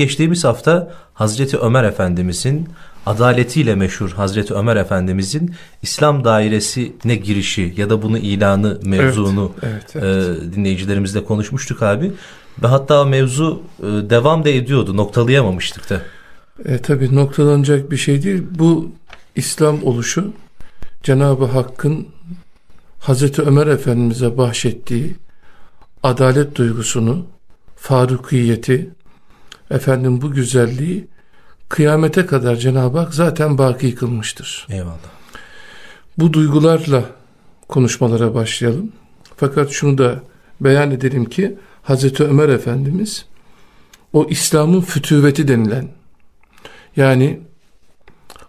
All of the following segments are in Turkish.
Geçtiğimiz hafta Hazreti Ömer Efendimizin adaletiyle meşhur Hazreti Ömer Efendimizin İslam dairesine girişi ya da bunu ilanı mevzunu evet, evet, evet. E, dinleyicilerimizle konuşmuştuk abi. Ve hatta mevzu e, devam da ediyordu noktalayamamıştık da. E, tabii noktalanacak bir şey değil. Bu İslam oluşu Cenab-ı Hakk'ın Hazreti Ömer Efendimiz'e bahşettiği adalet duygusunu, farukiyeti, efendim bu güzelliği kıyamete kadar Cenab-ı Hak zaten baki kılmıştır. Eyvallah. Bu duygularla konuşmalara başlayalım. Fakat şunu da beyan edelim ki Hazreti Ömer Efendimiz o İslam'ın fütüveti denilen yani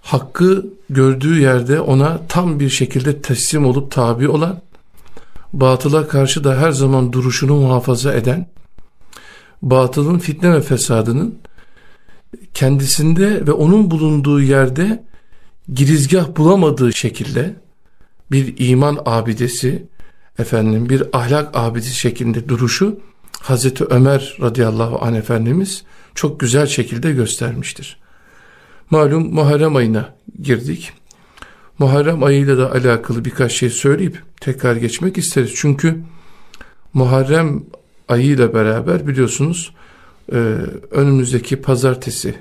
hakkı gördüğü yerde ona tam bir şekilde teslim olup tabi olan batıla karşı da her zaman duruşunu muhafaza eden batılın fitne ve fesadının kendisinde ve onun bulunduğu yerde girizgah bulamadığı şekilde bir iman abidesi efendim bir ahlak abidesi şeklinde duruşu Hazreti Ömer radıyallahu anh efendimiz çok güzel şekilde göstermiştir. Malum Muharrem ayına girdik. Muharrem ayıyla da alakalı birkaç şey söyleyip tekrar geçmek isteriz. Çünkü Muharrem ayıyla beraber biliyorsunuz e, önümüzdeki pazartesi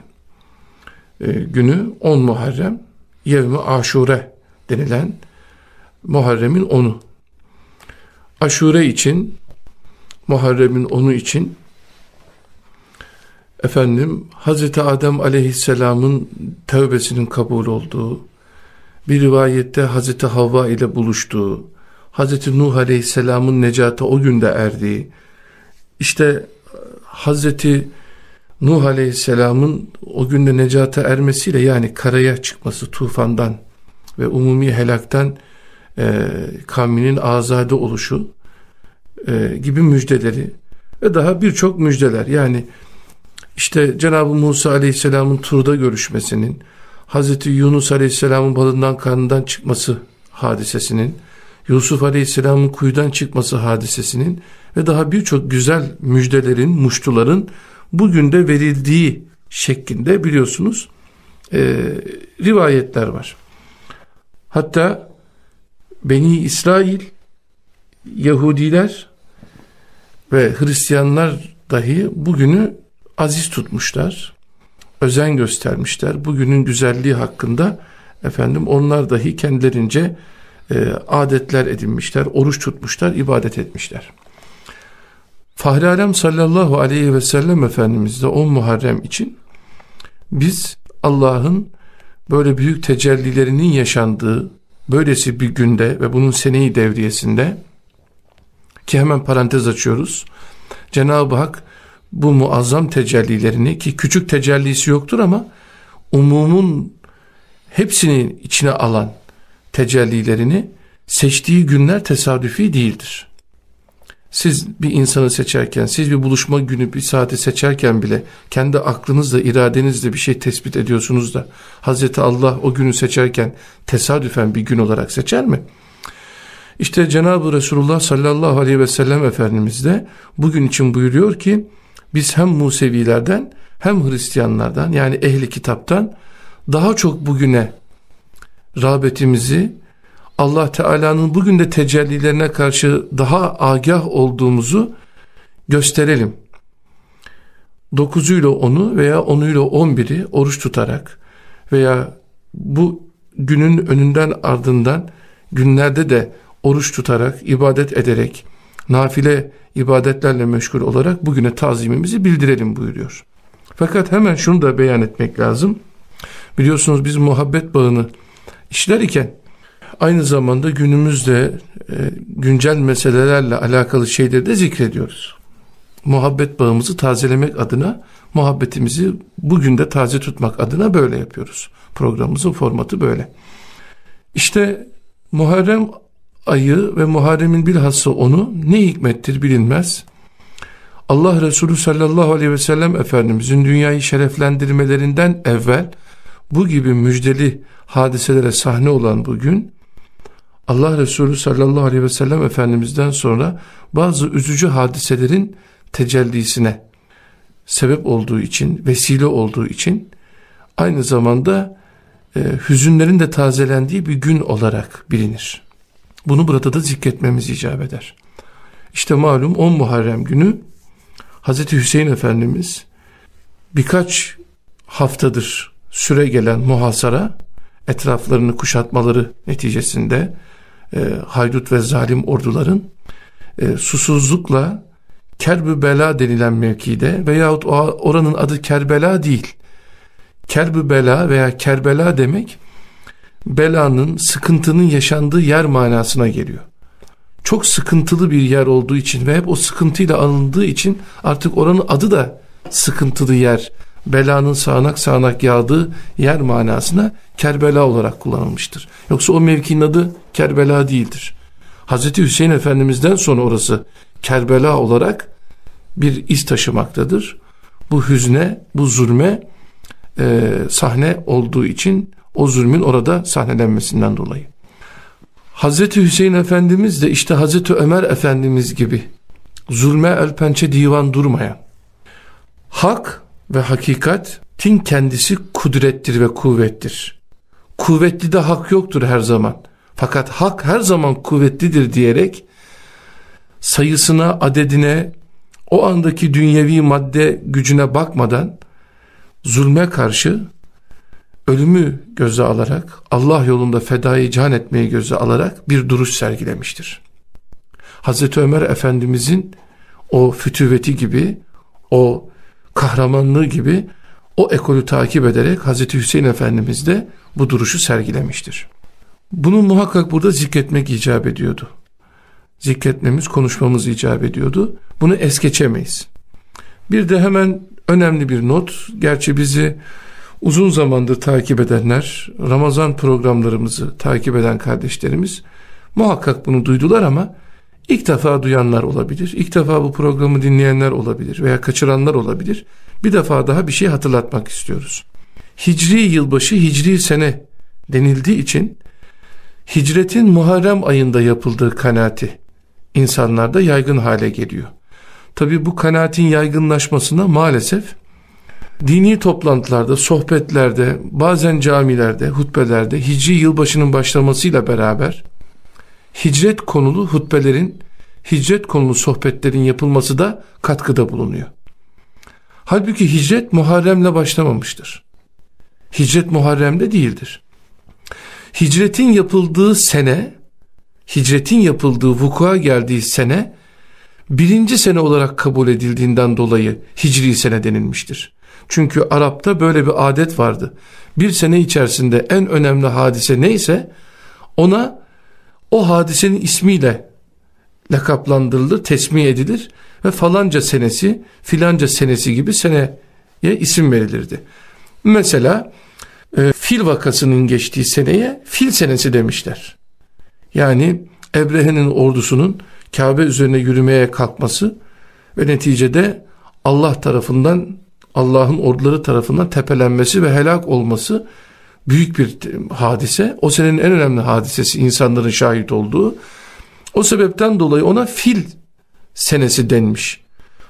e, günü 10 Muharrem Yevmi Aşure denilen Muharrem'in 10'u. Aşure için Muharrem'in 10'u için efendim Hazreti Adem aleyhisselamın tövbesinin kabul olduğu bir rivayette Hazreti Havva ile buluştuğu Hazreti Nuh aleyhisselamın necata o günde erdiği işte Hazreti Nuh Aleyhisselam'ın o günde necata ermesiyle yani karaya çıkması tufandan ve umumi helaktan e, kavminin azade oluşu e, gibi müjdeleri ve daha birçok müjdeler. Yani işte Cenab-ı Musa Aleyhisselam'ın turda görüşmesinin Hazreti Yunus Aleyhisselam'ın balından karnından çıkması hadisesinin Yusuf Aleyhisselam'ın kuyudan çıkması hadisesinin ve daha birçok güzel müjdelerin, muştuların bugün de verildiği şeklinde biliyorsunuz e, rivayetler var. Hatta Beni İsrail, Yahudiler ve Hristiyanlar dahi bugünü aziz tutmuşlar, özen göstermişler. Bugünün güzelliği hakkında efendim onlar dahi kendilerince adetler edinmişler, oruç tutmuşlar, ibadet etmişler. Fahri Alem sallallahu aleyhi ve sellem Efendimiz de 10 Muharrem için biz Allah'ın böyle büyük tecellilerinin yaşandığı böylesi bir günde ve bunun seneyi devriyesinde ki hemen parantez açıyoruz. Cenab-ı Hak bu muazzam tecellilerini ki küçük tecellisi yoktur ama umumun hepsini içine alan tecellilerini seçtiği günler tesadüfi değildir. Siz bir insanı seçerken, siz bir buluşma günü, bir saati seçerken bile kendi aklınızla, iradenizle bir şey tespit ediyorsunuz da Hazreti Allah o günü seçerken tesadüfen bir gün olarak seçer mi? İşte Cenab-ı Resulullah sallallahu aleyhi ve sellem Efendimiz de bugün için buyuruyor ki biz hem Musevilerden hem Hristiyanlardan yani ehli kitaptan daha çok bugüne rağbetimizi Allah Teala'nın bugün de tecellilerine karşı daha agah olduğumuzu gösterelim. 9'uyla 10'u veya 10'uyla 11'i oruç tutarak veya bu günün önünden ardından günlerde de oruç tutarak, ibadet ederek, nafile ibadetlerle meşgul olarak bugüne tazimimizi bildirelim buyuruyor. Fakat hemen şunu da beyan etmek lazım. Biliyorsunuz biz muhabbet bağını işler iken aynı zamanda günümüzde e, güncel meselelerle alakalı şeyleri de zikrediyoruz. Muhabbet bağımızı tazelemek adına, muhabbetimizi bugün de taze tutmak adına böyle yapıyoruz. Programımızın formatı böyle. İşte Muharrem ayı ve Muharrem'in bilhassa onu ne hikmettir bilinmez. Allah Resulü sallallahu aleyhi ve sellem Efendimizin dünyayı şereflendirmelerinden evvel bu gibi müjdeli hadiselere sahne olan bu gün Allah Resulü sallallahu aleyhi ve sellem Efendimiz'den sonra bazı üzücü hadiselerin tecellisine sebep olduğu için, vesile olduğu için aynı zamanda e, hüzünlerin de tazelendiği bir gün olarak bilinir. Bunu burada da zikretmemiz icap eder. İşte malum 10 Muharrem günü Hz. Hüseyin Efendimiz birkaç haftadır süre gelen muhasara etraflarını kuşatmaları neticesinde e, haydut ve zalim orduların e, susuzlukla Kerbü Bela denilen mevkide veyahut oranın adı Kerbela değil. Kerbü Bela veya Kerbela demek belanın, sıkıntının yaşandığı yer manasına geliyor. Çok sıkıntılı bir yer olduğu için ve hep o sıkıntıyla anıldığı için artık oranın adı da sıkıntılı yer, belanın sağanak sağanak yağdığı yer manasına Kerbela olarak kullanılmıştır. Yoksa o mevkinin adı Kerbela değildir. Hazreti Hüseyin Efendimiz'den sonra orası Kerbela olarak bir iz taşımaktadır. Bu hüzne, bu zulme e, sahne olduğu için o zulmün orada sahnelenmesinden dolayı. Hazreti Hüseyin Efendimiz de işte Hazreti Ömer Efendimiz gibi zulme el pençe divan durmayan, hak ve hakikatin kendisi kudrettir ve kuvvettir. Kuvvetli de hak yoktur her zaman. Fakat hak her zaman kuvvetlidir diyerek sayısına, adedine, o andaki dünyevi madde gücüne bakmadan zulme karşı ölümü göze alarak Allah yolunda fedayı can etmeyi göze alarak bir duruş sergilemiştir. Hazreti Ömer Efendimizin o fütüveti gibi o kahramanlığı gibi o ekolü takip ederek Hazreti Hüseyin Efendimiz de bu duruşu sergilemiştir. Bunu muhakkak burada zikretmek icap ediyordu. Zikretmemiz, konuşmamız icap ediyordu. Bunu es geçemeyiz. Bir de hemen önemli bir not. Gerçi bizi uzun zamandır takip edenler, Ramazan programlarımızı takip eden kardeşlerimiz muhakkak bunu duydular ama ilk defa duyanlar olabilir. İlk defa bu programı dinleyenler olabilir veya kaçıranlar olabilir. Bir defa daha bir şey hatırlatmak istiyoruz. Hicri yılbaşı, hicri sene denildiği için hicretin Muharrem ayında yapıldığı kanaati insanlarda yaygın hale geliyor. Tabi bu kanaatin yaygınlaşmasına maalesef dini toplantılarda, sohbetlerde, bazen camilerde, hutbelerde hicri yılbaşının başlamasıyla beraber hicret konulu hutbelerin, hicret konulu sohbetlerin yapılması da katkıda bulunuyor. Halbuki hicret Muharrem'le başlamamıştır. Hicret Muharrem'de değildir. Hicretin yapıldığı sene, hicretin yapıldığı vuku'a geldiği sene, birinci sene olarak kabul edildiğinden dolayı hicri sene denilmiştir. Çünkü Arap'ta böyle bir adet vardı. Bir sene içerisinde en önemli hadise neyse ona o hadisenin ismiyle lakaplandırılır, tesmih edilir ve falanca senesi, filanca senesi gibi seneye isim verilirdi. Mesela e, fil vakasının geçtiği seneye fil senesi demişler. Yani Ebrehe'nin ordusunun Kabe üzerine yürümeye kalkması ve neticede Allah tarafından Allah'ın orduları tarafından tepelenmesi ve helak olması büyük bir hadise. O senenin en önemli hadisesi insanların şahit olduğu. O sebepten dolayı ona fil senesi denmiş.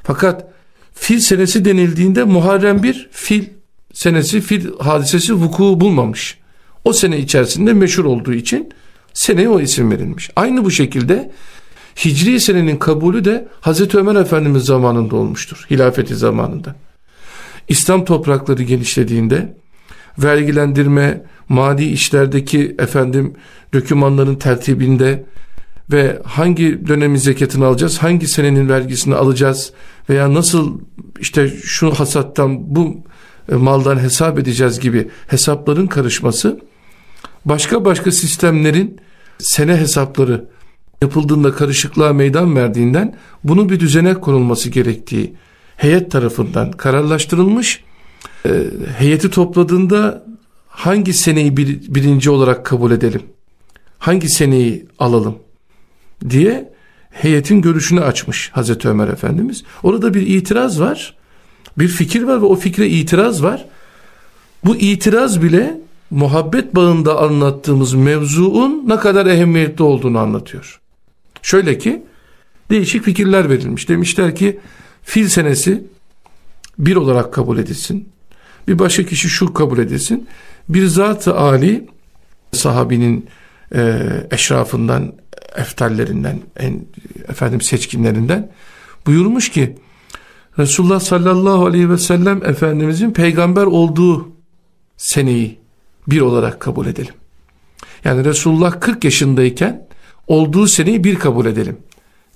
Fakat fil senesi denildiğinde Muharrem bir fil senesi, fil hadisesi vuku bulmamış. O sene içerisinde meşhur olduğu için seneye o isim verilmiş. Aynı bu şekilde Hicri senenin kabulü de Hazreti Ömer Efendimiz zamanında olmuştur. Hilafeti zamanında. İslam toprakları genişlediğinde vergilendirme, mali işlerdeki efendim dökümanların tertibinde ve hangi dönemin zekatını alacağız, hangi senenin vergisini alacağız veya nasıl işte şu hasattan bu e, maldan hesap edeceğiz gibi hesapların karışması başka başka sistemlerin sene hesapları yapıldığında karışıklığa meydan verdiğinden bunun bir düzene konulması gerektiği heyet tarafından kararlaştırılmış. E, heyeti topladığında hangi seneyi bir, birinci olarak kabul edelim? Hangi seneyi alalım? diye heyetin görüşünü açmış Hazreti Ömer Efendimiz. Orada bir itiraz var. Bir fikir var ve o fikre itiraz var. Bu itiraz bile muhabbet bağında anlattığımız mevzuun ne kadar ehemmiyetli olduğunu anlatıyor. Şöyle ki değişik fikirler verilmiş. Demişler ki fil senesi bir olarak kabul edilsin. Bir başka kişi şu kabul edilsin. Bir zat-ı Ali sahabinin e, eşrafından, eftallerinden, en efendim seçkinlerinden buyurmuş ki Resulullah sallallahu aleyhi ve sellem Efendimizin peygamber olduğu seneyi bir olarak kabul edelim. Yani Resulullah 40 yaşındayken olduğu seneyi bir kabul edelim.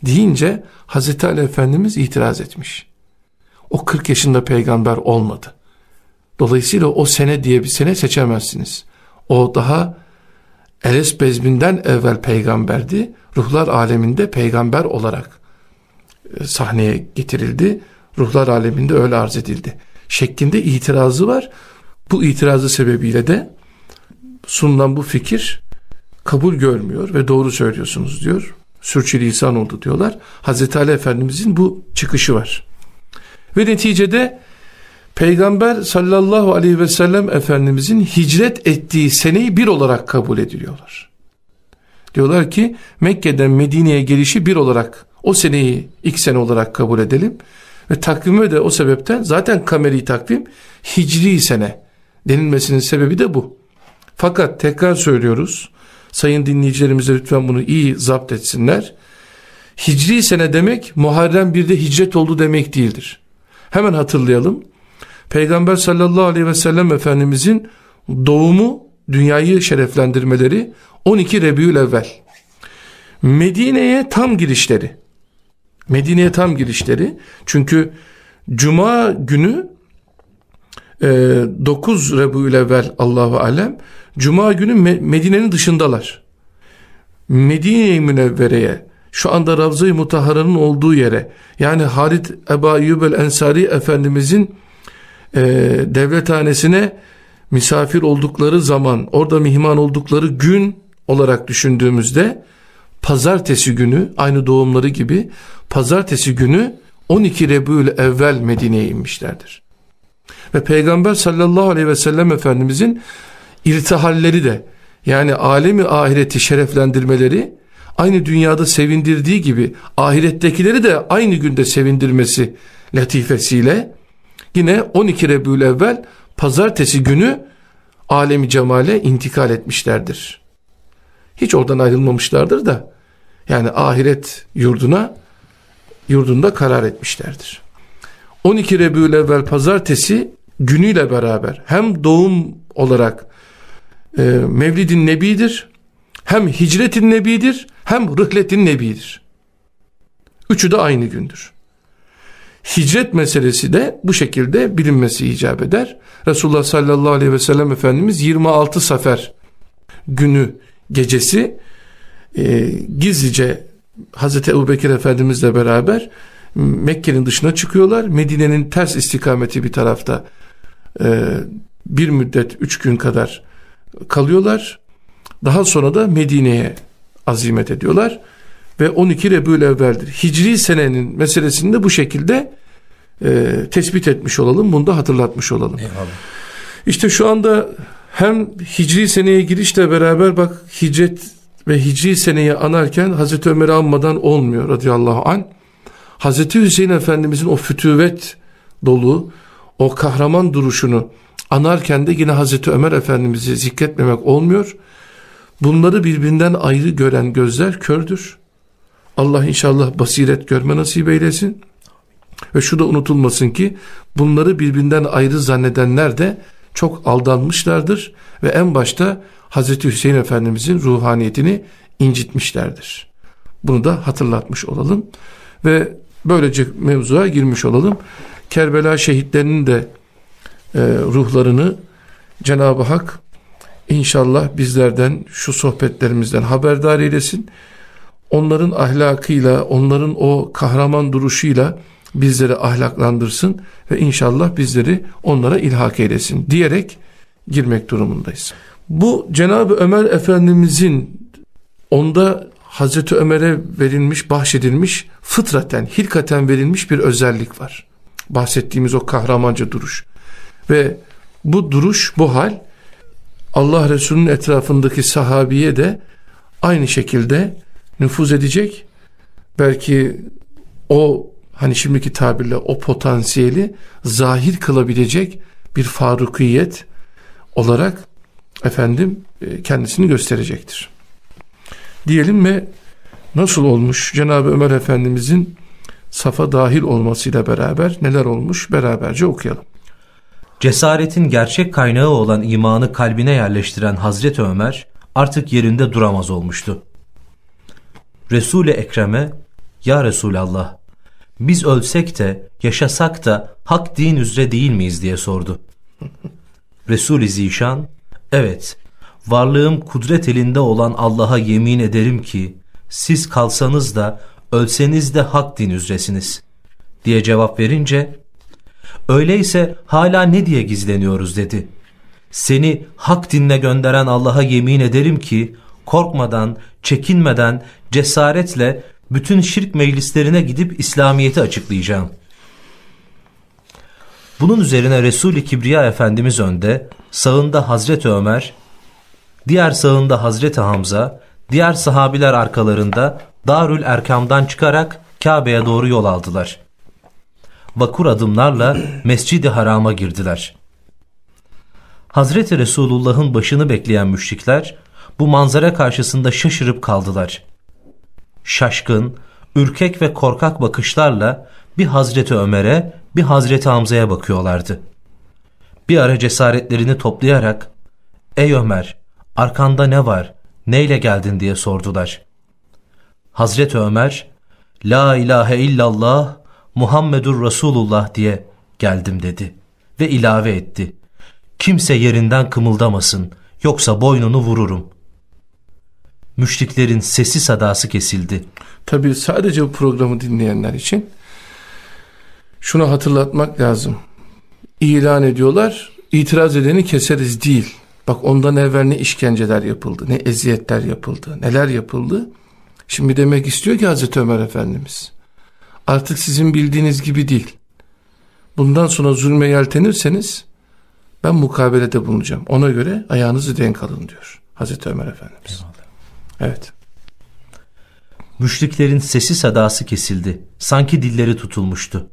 Deyince Hazreti Ali Efendimiz itiraz etmiş. O 40 yaşında peygamber olmadı. Dolayısıyla o sene diye bir sene seçemezsiniz. O daha Eles bezminden evvel peygamberdi. Ruhlar aleminde peygamber olarak e, sahneye getirildi. Ruhlar aleminde öyle arz edildi. Şeklinde itirazı var. Bu itirazı sebebiyle de sunulan bu fikir kabul görmüyor ve doğru söylüyorsunuz diyor. Sürçülisan oldu diyorlar. Hazreti Ali Efendimizin bu çıkışı var. Ve neticede Peygamber sallallahu aleyhi ve sellem Efendimizin hicret ettiği seneyi bir olarak kabul ediliyorlar. Diyorlar ki Mekke'den Medine'ye gelişi bir olarak o seneyi ilk sene olarak kabul edelim. Ve takvime de o sebepten zaten kameri takvim hicri sene denilmesinin sebebi de bu. Fakat tekrar söylüyoruz. Sayın dinleyicilerimize lütfen bunu iyi zapt etsinler. Hicri sene demek Muharrem birde hicret oldu demek değildir. Hemen hatırlayalım. Peygamber sallallahu aleyhi ve sellem Efendimizin doğumu, dünyayı şereflendirmeleri 12 Rebiyül evvel. Medine'ye tam girişleri. Medine'ye tam girişleri. Çünkü Cuma günü e, 9 Rebiyül evvel Allahu alem. Cuma günü Medine'nin dışındalar. Medine-i Münevvere'ye şu anda Ravza-i Mutahara'nın olduğu yere yani Halid Eba Eyyub el-Ensari Efendimizin e, devlethanesine misafir oldukları zaman orada mihman oldukları gün olarak düşündüğümüzde pazartesi günü aynı doğumları gibi pazartesi günü 12 Rebül evvel Medine'ye inmişlerdir. Ve Peygamber sallallahu aleyhi ve sellem Efendimizin irtihalleri de yani alemi ahireti şereflendirmeleri aynı dünyada sevindirdiği gibi ahirettekileri de aynı günde sevindirmesi latifesiyle yine 12 Rebül evvel pazartesi günü alemi cemale intikal etmişlerdir. Hiç oradan ayrılmamışlardır da yani ahiret yurduna yurdunda karar etmişlerdir. 12 Rebül evvel pazartesi günüyle beraber hem doğum olarak e, Mevlidin Nebi'dir hem hicretin Nebi'dir hem rıhletin Nebi'dir. Üçü de aynı gündür. Hicret meselesi de bu şekilde bilinmesi icap eder. Resulullah sallallahu aleyhi ve sellem Efendimiz 26 sefer günü gecesi e, gizlice Hazreti Ebu Bekir Efendimizle beraber Mekke'nin dışına çıkıyorlar. Medine'nin ters istikameti bir tarafta e, bir müddet üç gün kadar kalıyorlar. Daha sonra da Medine'ye azimet ediyorlar ve 12 Rebül evveldir. Hicri senenin meselesini de bu şekilde e, tespit etmiş olalım. Bunu da hatırlatmış olalım. Eyvallah. İşte şu anda hem Hicri seneye girişle beraber bak hicret ve Hicri seneyi anarken Hazreti Ömer'i anmadan olmuyor radıyallahu an. Hazreti Hüseyin Efendimizin o fütüvet dolu o kahraman duruşunu anarken de yine Hazreti Ömer Efendimiz'i zikretmemek olmuyor. Bunları birbirinden ayrı gören gözler kördür. Allah inşallah basiret görme nasip eylesin. Ve şu da unutulmasın ki bunları birbirinden ayrı zannedenler de çok aldanmışlardır ve en başta Hazreti Hüseyin Efendimizin ruhaniyetini incitmişlerdir. Bunu da hatırlatmış olalım ve böylece mevzuya girmiş olalım. Kerbela şehitlerinin de e, ruhlarını Cenab-ı Hak inşallah bizlerden şu sohbetlerimizden haberdar eylesin. Onların ahlakıyla, onların o kahraman duruşuyla bizleri ahlaklandırsın ve inşallah bizleri onlara ilhak eylesin diyerek girmek durumundayız. Bu Cenab-ı Ömer Efendimizin onda Hazreti Ömer'e verilmiş, bahşedilmiş, fıtraten, hilkaten verilmiş bir özellik var. Bahsettiğimiz o kahramanca duruş. Ve bu duruş, bu hal Allah Resulü'nün etrafındaki sahabiye de aynı şekilde nüfuz edecek. Belki o hani şimdiki tabirle o potansiyeli zahir kılabilecek bir farukiyet olarak efendim e, kendisini gösterecektir. Diyelim ve nasıl olmuş Cenab-ı Ömer Efendimizin safa dahil olmasıyla beraber neler olmuş beraberce okuyalım. Cesaretin gerçek kaynağı olan imanı kalbine yerleştiren Hazreti Ömer artık yerinde duramaz olmuştu. Resul-i Ekrem'e Ya Resulallah biz ölsek de yaşasak da hak din üzere değil miyiz diye sordu. Resul-i Zişan evet varlığım kudret elinde olan Allah'a yemin ederim ki siz kalsanız da ölseniz de hak din üzresiniz diye cevap verince öyleyse hala ne diye gizleniyoruz dedi. Seni hak dinle gönderen Allah'a yemin ederim ki korkmadan, çekinmeden, cesaretle bütün şirk meclislerine gidip İslamiyet'i açıklayacağım. Bunun üzerine Resul-i Kibriya Efendimiz önde, sağında Hazreti Ömer, diğer sağında Hazreti Hamza, diğer sahabiler arkalarında Darül Erkam'dan çıkarak Kabe'ye doğru yol aldılar. Vakur adımlarla Mescid-i Haram'a girdiler. Hazreti Resulullah'ın başını bekleyen müşrikler bu manzara karşısında şaşırıp kaldılar. Şaşkın, ürkek ve korkak bakışlarla bir Hazreti Ömer'e bir Hazreti Hamza'ya bakıyorlardı. Bir ara cesaretlerini toplayarak ''Ey Ömer, arkanda ne var, neyle geldin?'' diye sordular. Hazreti Ömer ''La ilahe illallah Muhammedur Resulullah diye geldim.'' dedi ve ilave etti. ''Kimse yerinden kımıldamasın yoksa boynunu vururum.'' Müşriklerin sesi sadası kesildi. Tabi sadece bu programı dinleyenler için şunu hatırlatmak lazım. İlan ediyorlar, itiraz edeni keseriz değil. Bak ondan evvel ne işkenceler yapıldı, ne eziyetler yapıldı, neler yapıldı. Şimdi demek istiyor ki Hazreti Ömer Efendimiz, artık sizin bildiğiniz gibi değil. Bundan sonra zulme yeltenirseniz ben mukabelede bulunacağım. Ona göre ayağınızı denk alın diyor Hazreti Ömer Efendimiz. Eyvallah. Evet. Müşriklerin sesi sadası kesildi. Sanki dilleri tutulmuştu.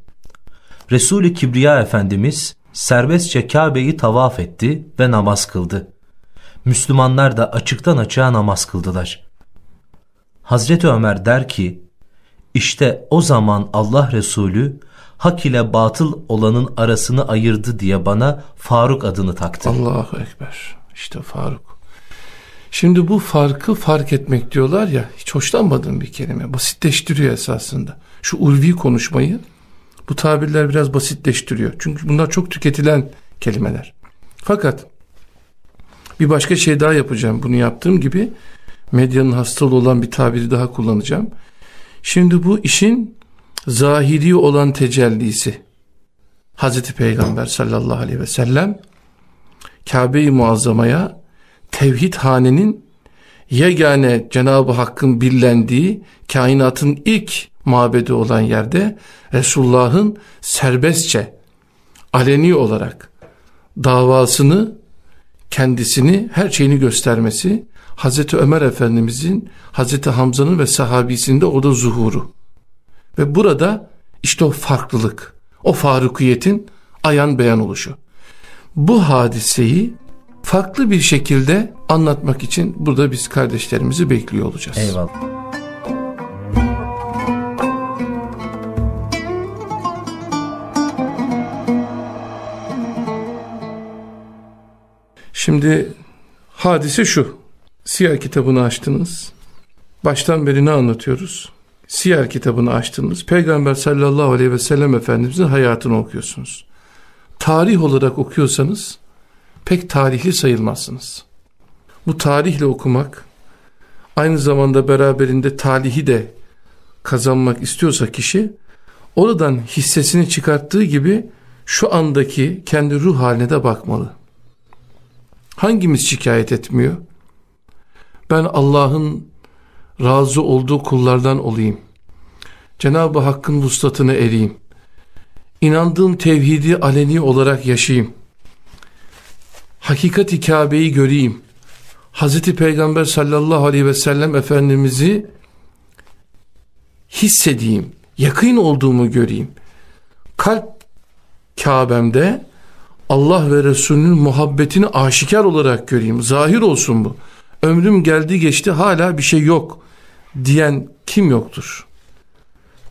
Resul-i Kibriya Efendimiz serbestçe Kabe'yi tavaf etti ve namaz kıldı. Müslümanlar da açıktan açığa namaz kıldılar. Hazreti Ömer der ki, işte o zaman Allah Resulü hak ile batıl olanın arasını ayırdı diye bana Faruk adını taktı. Allahu Ekber. İşte Faruk. Şimdi bu farkı fark etmek diyorlar ya hiç hoşlanmadığım bir kelime. Basitleştiriyor esasında. Şu ulvi konuşmayı bu tabirler biraz basitleştiriyor. Çünkü bunlar çok tüketilen kelimeler. Fakat bir başka şey daha yapacağım. Bunu yaptığım gibi medyanın hastalığı olan bir tabiri daha kullanacağım. Şimdi bu işin zahiri olan tecellisi. Hazreti Peygamber sallallahu aleyhi ve sellem Kabe-i Muazzama'ya tevhid hanenin yegane Cenab-ı Hakk'ın birlendiği kainatın ilk mabedi olan yerde Resulullah'ın serbestçe aleni olarak davasını kendisini her şeyini göstermesi Hazreti Ömer Efendimizin Hazreti Hamza'nın ve sahabisinde o da zuhuru. Ve burada işte o farklılık o farukiyetin ayan beyan oluşu. Bu hadiseyi farklı bir şekilde anlatmak için burada biz kardeşlerimizi bekliyor olacağız. Eyvallah. Şimdi hadise şu. Siyah kitabını açtınız. Baştan beri ne anlatıyoruz? Siyah kitabını açtınız. Peygamber sallallahu aleyhi ve sellem Efendimizin hayatını okuyorsunuz. Tarih olarak okuyorsanız pek tarihli sayılmazsınız. Bu tarihle okumak aynı zamanda beraberinde talihi de kazanmak istiyorsa kişi oradan hissesini çıkarttığı gibi şu andaki kendi ruh haline de bakmalı. Hangimiz şikayet etmiyor? Ben Allah'ın razı olduğu kullardan olayım. Cenab-ı Hakk'ın vuslatını ereyim. İnandığım tevhidi aleni olarak yaşayayım hakikati Kabe'yi göreyim. Hazreti Peygamber sallallahu aleyhi ve sellem Efendimiz'i hissedeyim, yakın olduğumu göreyim. Kalp Kabe'mde Allah ve Resulünün muhabbetini aşikar olarak göreyim. Zahir olsun bu. Ömrüm geldi geçti hala bir şey yok diyen kim yoktur?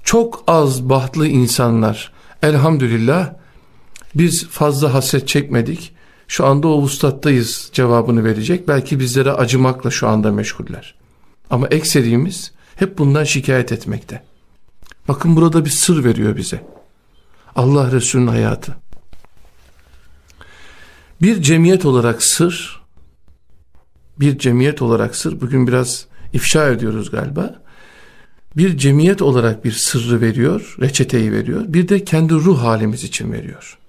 Çok az bahtlı insanlar elhamdülillah biz fazla hasret çekmedik. Şu anda o ustattayız cevabını verecek. Belki bizlere acımakla şu anda meşguller. Ama ekserimiz hep bundan şikayet etmekte. Bakın burada bir sır veriyor bize. Allah Resulü'nün hayatı. Bir cemiyet olarak sır, bir cemiyet olarak sır, bugün biraz ifşa ediyoruz galiba. Bir cemiyet olarak bir sırrı veriyor, reçeteyi veriyor. Bir de kendi ruh halimiz için veriyor.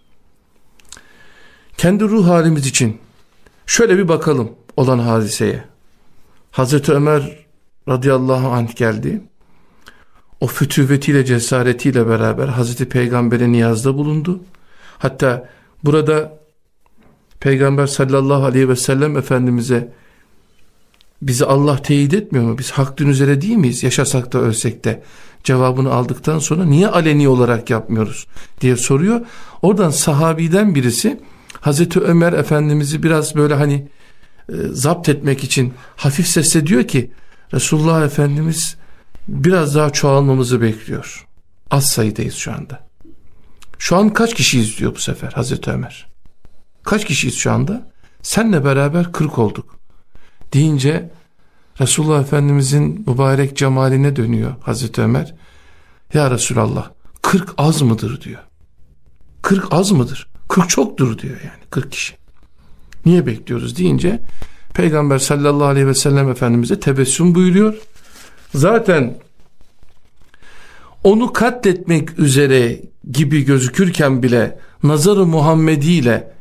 Kendi ruh halimiz için şöyle bir bakalım olan hadiseye. Hazreti Ömer radıyallahu anh geldi. O fütüvetiyle cesaretiyle beraber Hazreti Peygamber'e niyazda bulundu. Hatta burada Peygamber sallallahu aleyhi ve sellem Efendimiz'e bizi Allah teyit etmiyor mu? Biz hak din üzere değil miyiz? Yaşasak da ölsek de. Cevabını aldıktan sonra niye aleni olarak yapmıyoruz diye soruyor. Oradan sahabiden birisi Hazreti Ömer Efendimiz'i biraz böyle hani e, zapt etmek için hafif sesle diyor ki Resulullah Efendimiz biraz daha çoğalmamızı bekliyor. Az sayıdayız şu anda. Şu an kaç kişiyiz diyor bu sefer Hazreti Ömer. Kaç kişiyiz şu anda? Senle beraber 40 olduk. Deyince Resulullah Efendimizin mübarek cemaline dönüyor Hazreti Ömer. Ya Resulallah 40 az mıdır diyor. 40 az mıdır? 40 çoktur diyor yani 40 kişi. Niye bekliyoruz deyince Peygamber sallallahu aleyhi ve sellem Efendimiz'e tebessüm buyuruyor. Zaten onu katletmek üzere gibi gözükürken bile nazarı Muhammedi ile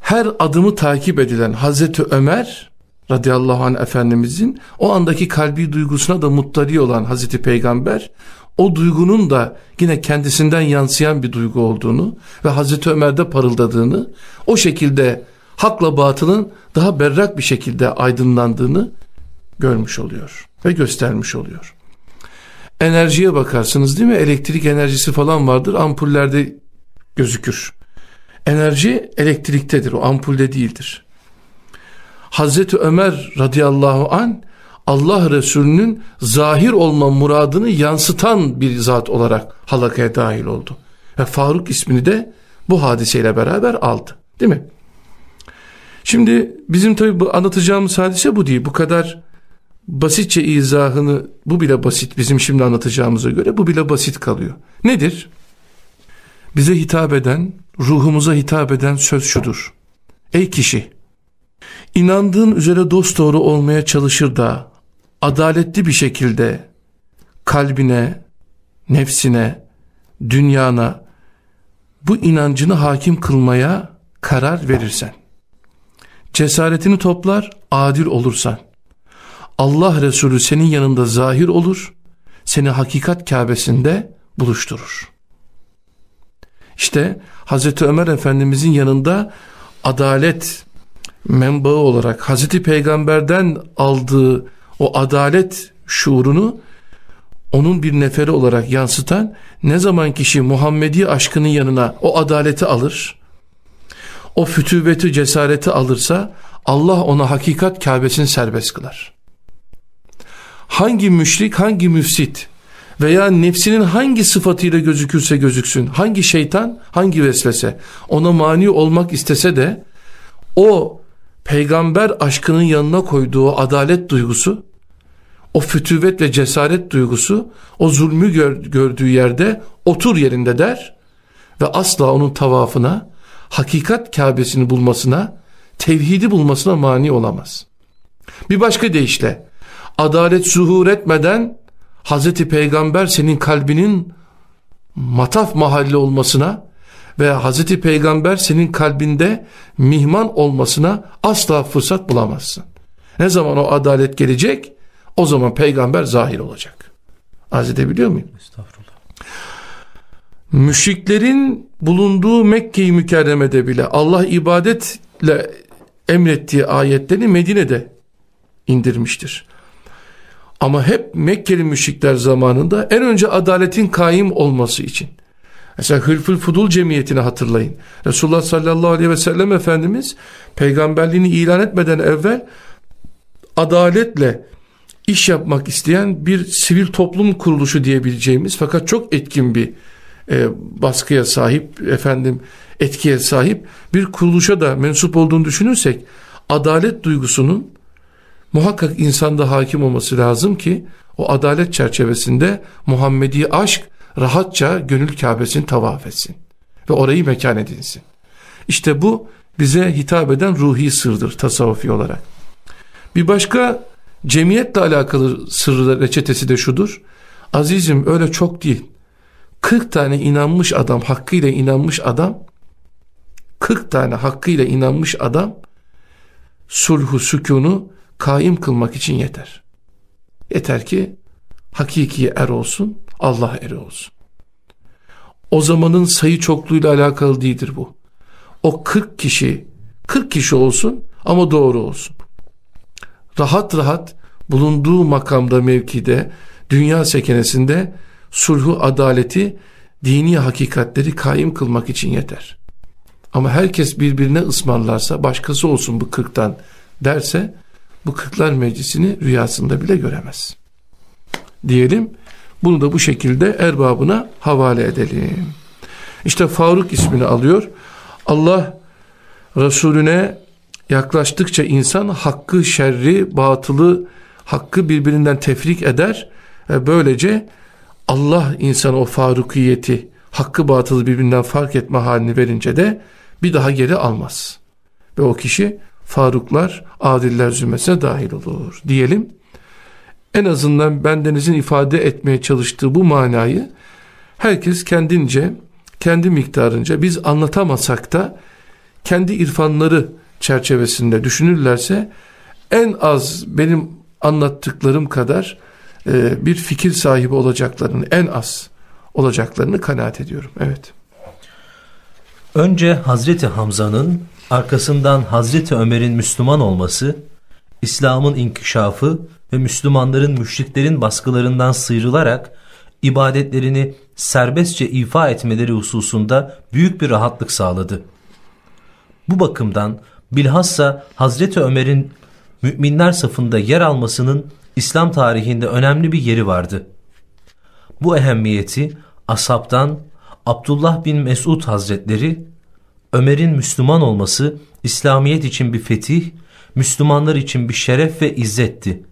her adımı takip edilen Hazreti Ömer radıyallahu anh Efendimizin o andaki kalbi duygusuna da muttali olan Hazreti Peygamber o duygunun da yine kendisinden yansıyan bir duygu olduğunu ve Hazreti Ömer'de parıldadığını o şekilde hakla batılın daha berrak bir şekilde aydınlandığını görmüş oluyor ve göstermiş oluyor. Enerjiye bakarsınız değil mi? Elektrik enerjisi falan vardır ampullerde gözükür. Enerji elektriktedir o ampulde değildir. Hazreti Ömer radıyallahu an Allah Resulü'nün zahir olma muradını yansıtan bir zat olarak halakaya dahil oldu. Ve Faruk ismini de bu hadiseyle beraber aldı. Değil mi? Şimdi bizim tabi anlatacağımız hadise bu değil. Bu kadar basitçe izahını bu bile basit bizim şimdi anlatacağımıza göre bu bile basit kalıyor. Nedir? Bize hitap eden, ruhumuza hitap eden söz şudur. Ey kişi, inandığın üzere dosdoğru olmaya çalışır da adaletli bir şekilde kalbine, nefsine, dünyana bu inancını hakim kılmaya karar verirsen, cesaretini toplar, adil olursan, Allah Resulü senin yanında zahir olur, seni hakikat Kabe'sinde buluşturur. İşte Hazreti Ömer Efendimizin yanında adalet menbaı olarak Hazreti Peygamber'den aldığı o adalet şuurunu onun bir neferi olarak yansıtan ne zaman kişi Muhammedi aşkının yanına o adaleti alır, o fütüveti cesareti alırsa Allah ona hakikat Kabe'sini serbest kılar. Hangi müşrik, hangi müfsit veya nefsinin hangi sıfatıyla gözükürse gözüksün, hangi şeytan, hangi vesvese ona mani olmak istese de o peygamber aşkının yanına koyduğu adalet duygusu, o fütüvet ve cesaret duygusu, o zulmü gör, gördüğü yerde otur yerinde der ve asla onun tavafına, hakikat Kabe'sini bulmasına, tevhidi bulmasına mani olamaz. Bir başka deyişle, adalet zuhur etmeden Hazreti Peygamber senin kalbinin mataf mahalli olmasına ve Hazreti Peygamber senin kalbinde mihman olmasına asla fırsat bulamazsın. Ne zaman o adalet gelecek o zaman peygamber zahir olacak. Arz edebiliyor muyum? Estağfurullah. Müşriklerin bulunduğu Mekke-i Mükerreme'de bile Allah ibadetle emrettiği ayetlerini Medine'de indirmiştir. Ama hep Mekkeli müşrikler zamanında en önce adaletin kaim olması için. Mesela Hülfül Fudul cemiyetini hatırlayın. Resulullah sallallahu aleyhi ve sellem Efendimiz peygamberliğini ilan etmeden evvel adaletle iş yapmak isteyen bir sivil toplum kuruluşu diyebileceğimiz fakat çok etkin bir e, baskıya sahip efendim etkiye sahip bir kuruluşa da mensup olduğunu düşünürsek adalet duygusunun muhakkak insanda hakim olması lazım ki o adalet çerçevesinde Muhammedi aşk rahatça gönül Kabe'sini tavaf etsin ve orayı mekan edinsin. İşte bu bize hitap eden ruhi sırdır tasavvufi olarak. Bir başka cemiyetle alakalı sırrı reçetesi de şudur. Azizim öyle çok değil. 40 tane inanmış adam, hakkıyla inanmış adam 40 tane hakkıyla inanmış adam sulhu sükunu kaim kılmak için yeter. Yeter ki hakiki er olsun, Allah eri olsun. O zamanın sayı çokluğuyla alakalı değildir bu. O 40 kişi, 40 kişi olsun ama doğru olsun. Rahat rahat bulunduğu makamda, mevkide, dünya sekenesinde sulhu, adaleti, dini hakikatleri kaim kılmak için yeter. Ama herkes birbirine ısmarlarsa, başkası olsun bu kırktan derse, bu kırklar meclisini rüyasında bile göremez. Diyelim, bunu da bu şekilde erbabına havale edelim. İşte Faruk ismini alıyor. Allah Resulüne yaklaştıkça insan hakkı, şerri, batılı, hakkı birbirinden tefrik eder. Ve böylece Allah insana o farukiyeti, hakkı batılı birbirinden fark etme halini verince de bir daha geri almaz. Ve o kişi faruklar, adiller zümresine dahil olur. Diyelim, en azından bendenizin ifade etmeye çalıştığı bu manayı herkes kendince, kendi miktarınca biz anlatamasak da kendi irfanları çerçevesinde düşünürlerse en az benim anlattıklarım kadar e, bir fikir sahibi olacaklarını en az olacaklarını kanaat ediyorum. Evet. Önce Hazreti Hamza'nın arkasından Hazreti Ömer'in Müslüman olması, İslam'ın inkişafı ve Müslümanların müşriklerin baskılarından sıyrılarak ibadetlerini serbestçe ifa etmeleri hususunda büyük bir rahatlık sağladı. Bu bakımdan bilhassa Hazreti Ömer'in müminler safında yer almasının İslam tarihinde önemli bir yeri vardı. Bu ehemmiyeti ashabtan Abdullah bin Mesud Hazretleri Ömer'in Müslüman olması İslamiyet için bir fetih, Müslümanlar için bir şeref ve izzetti.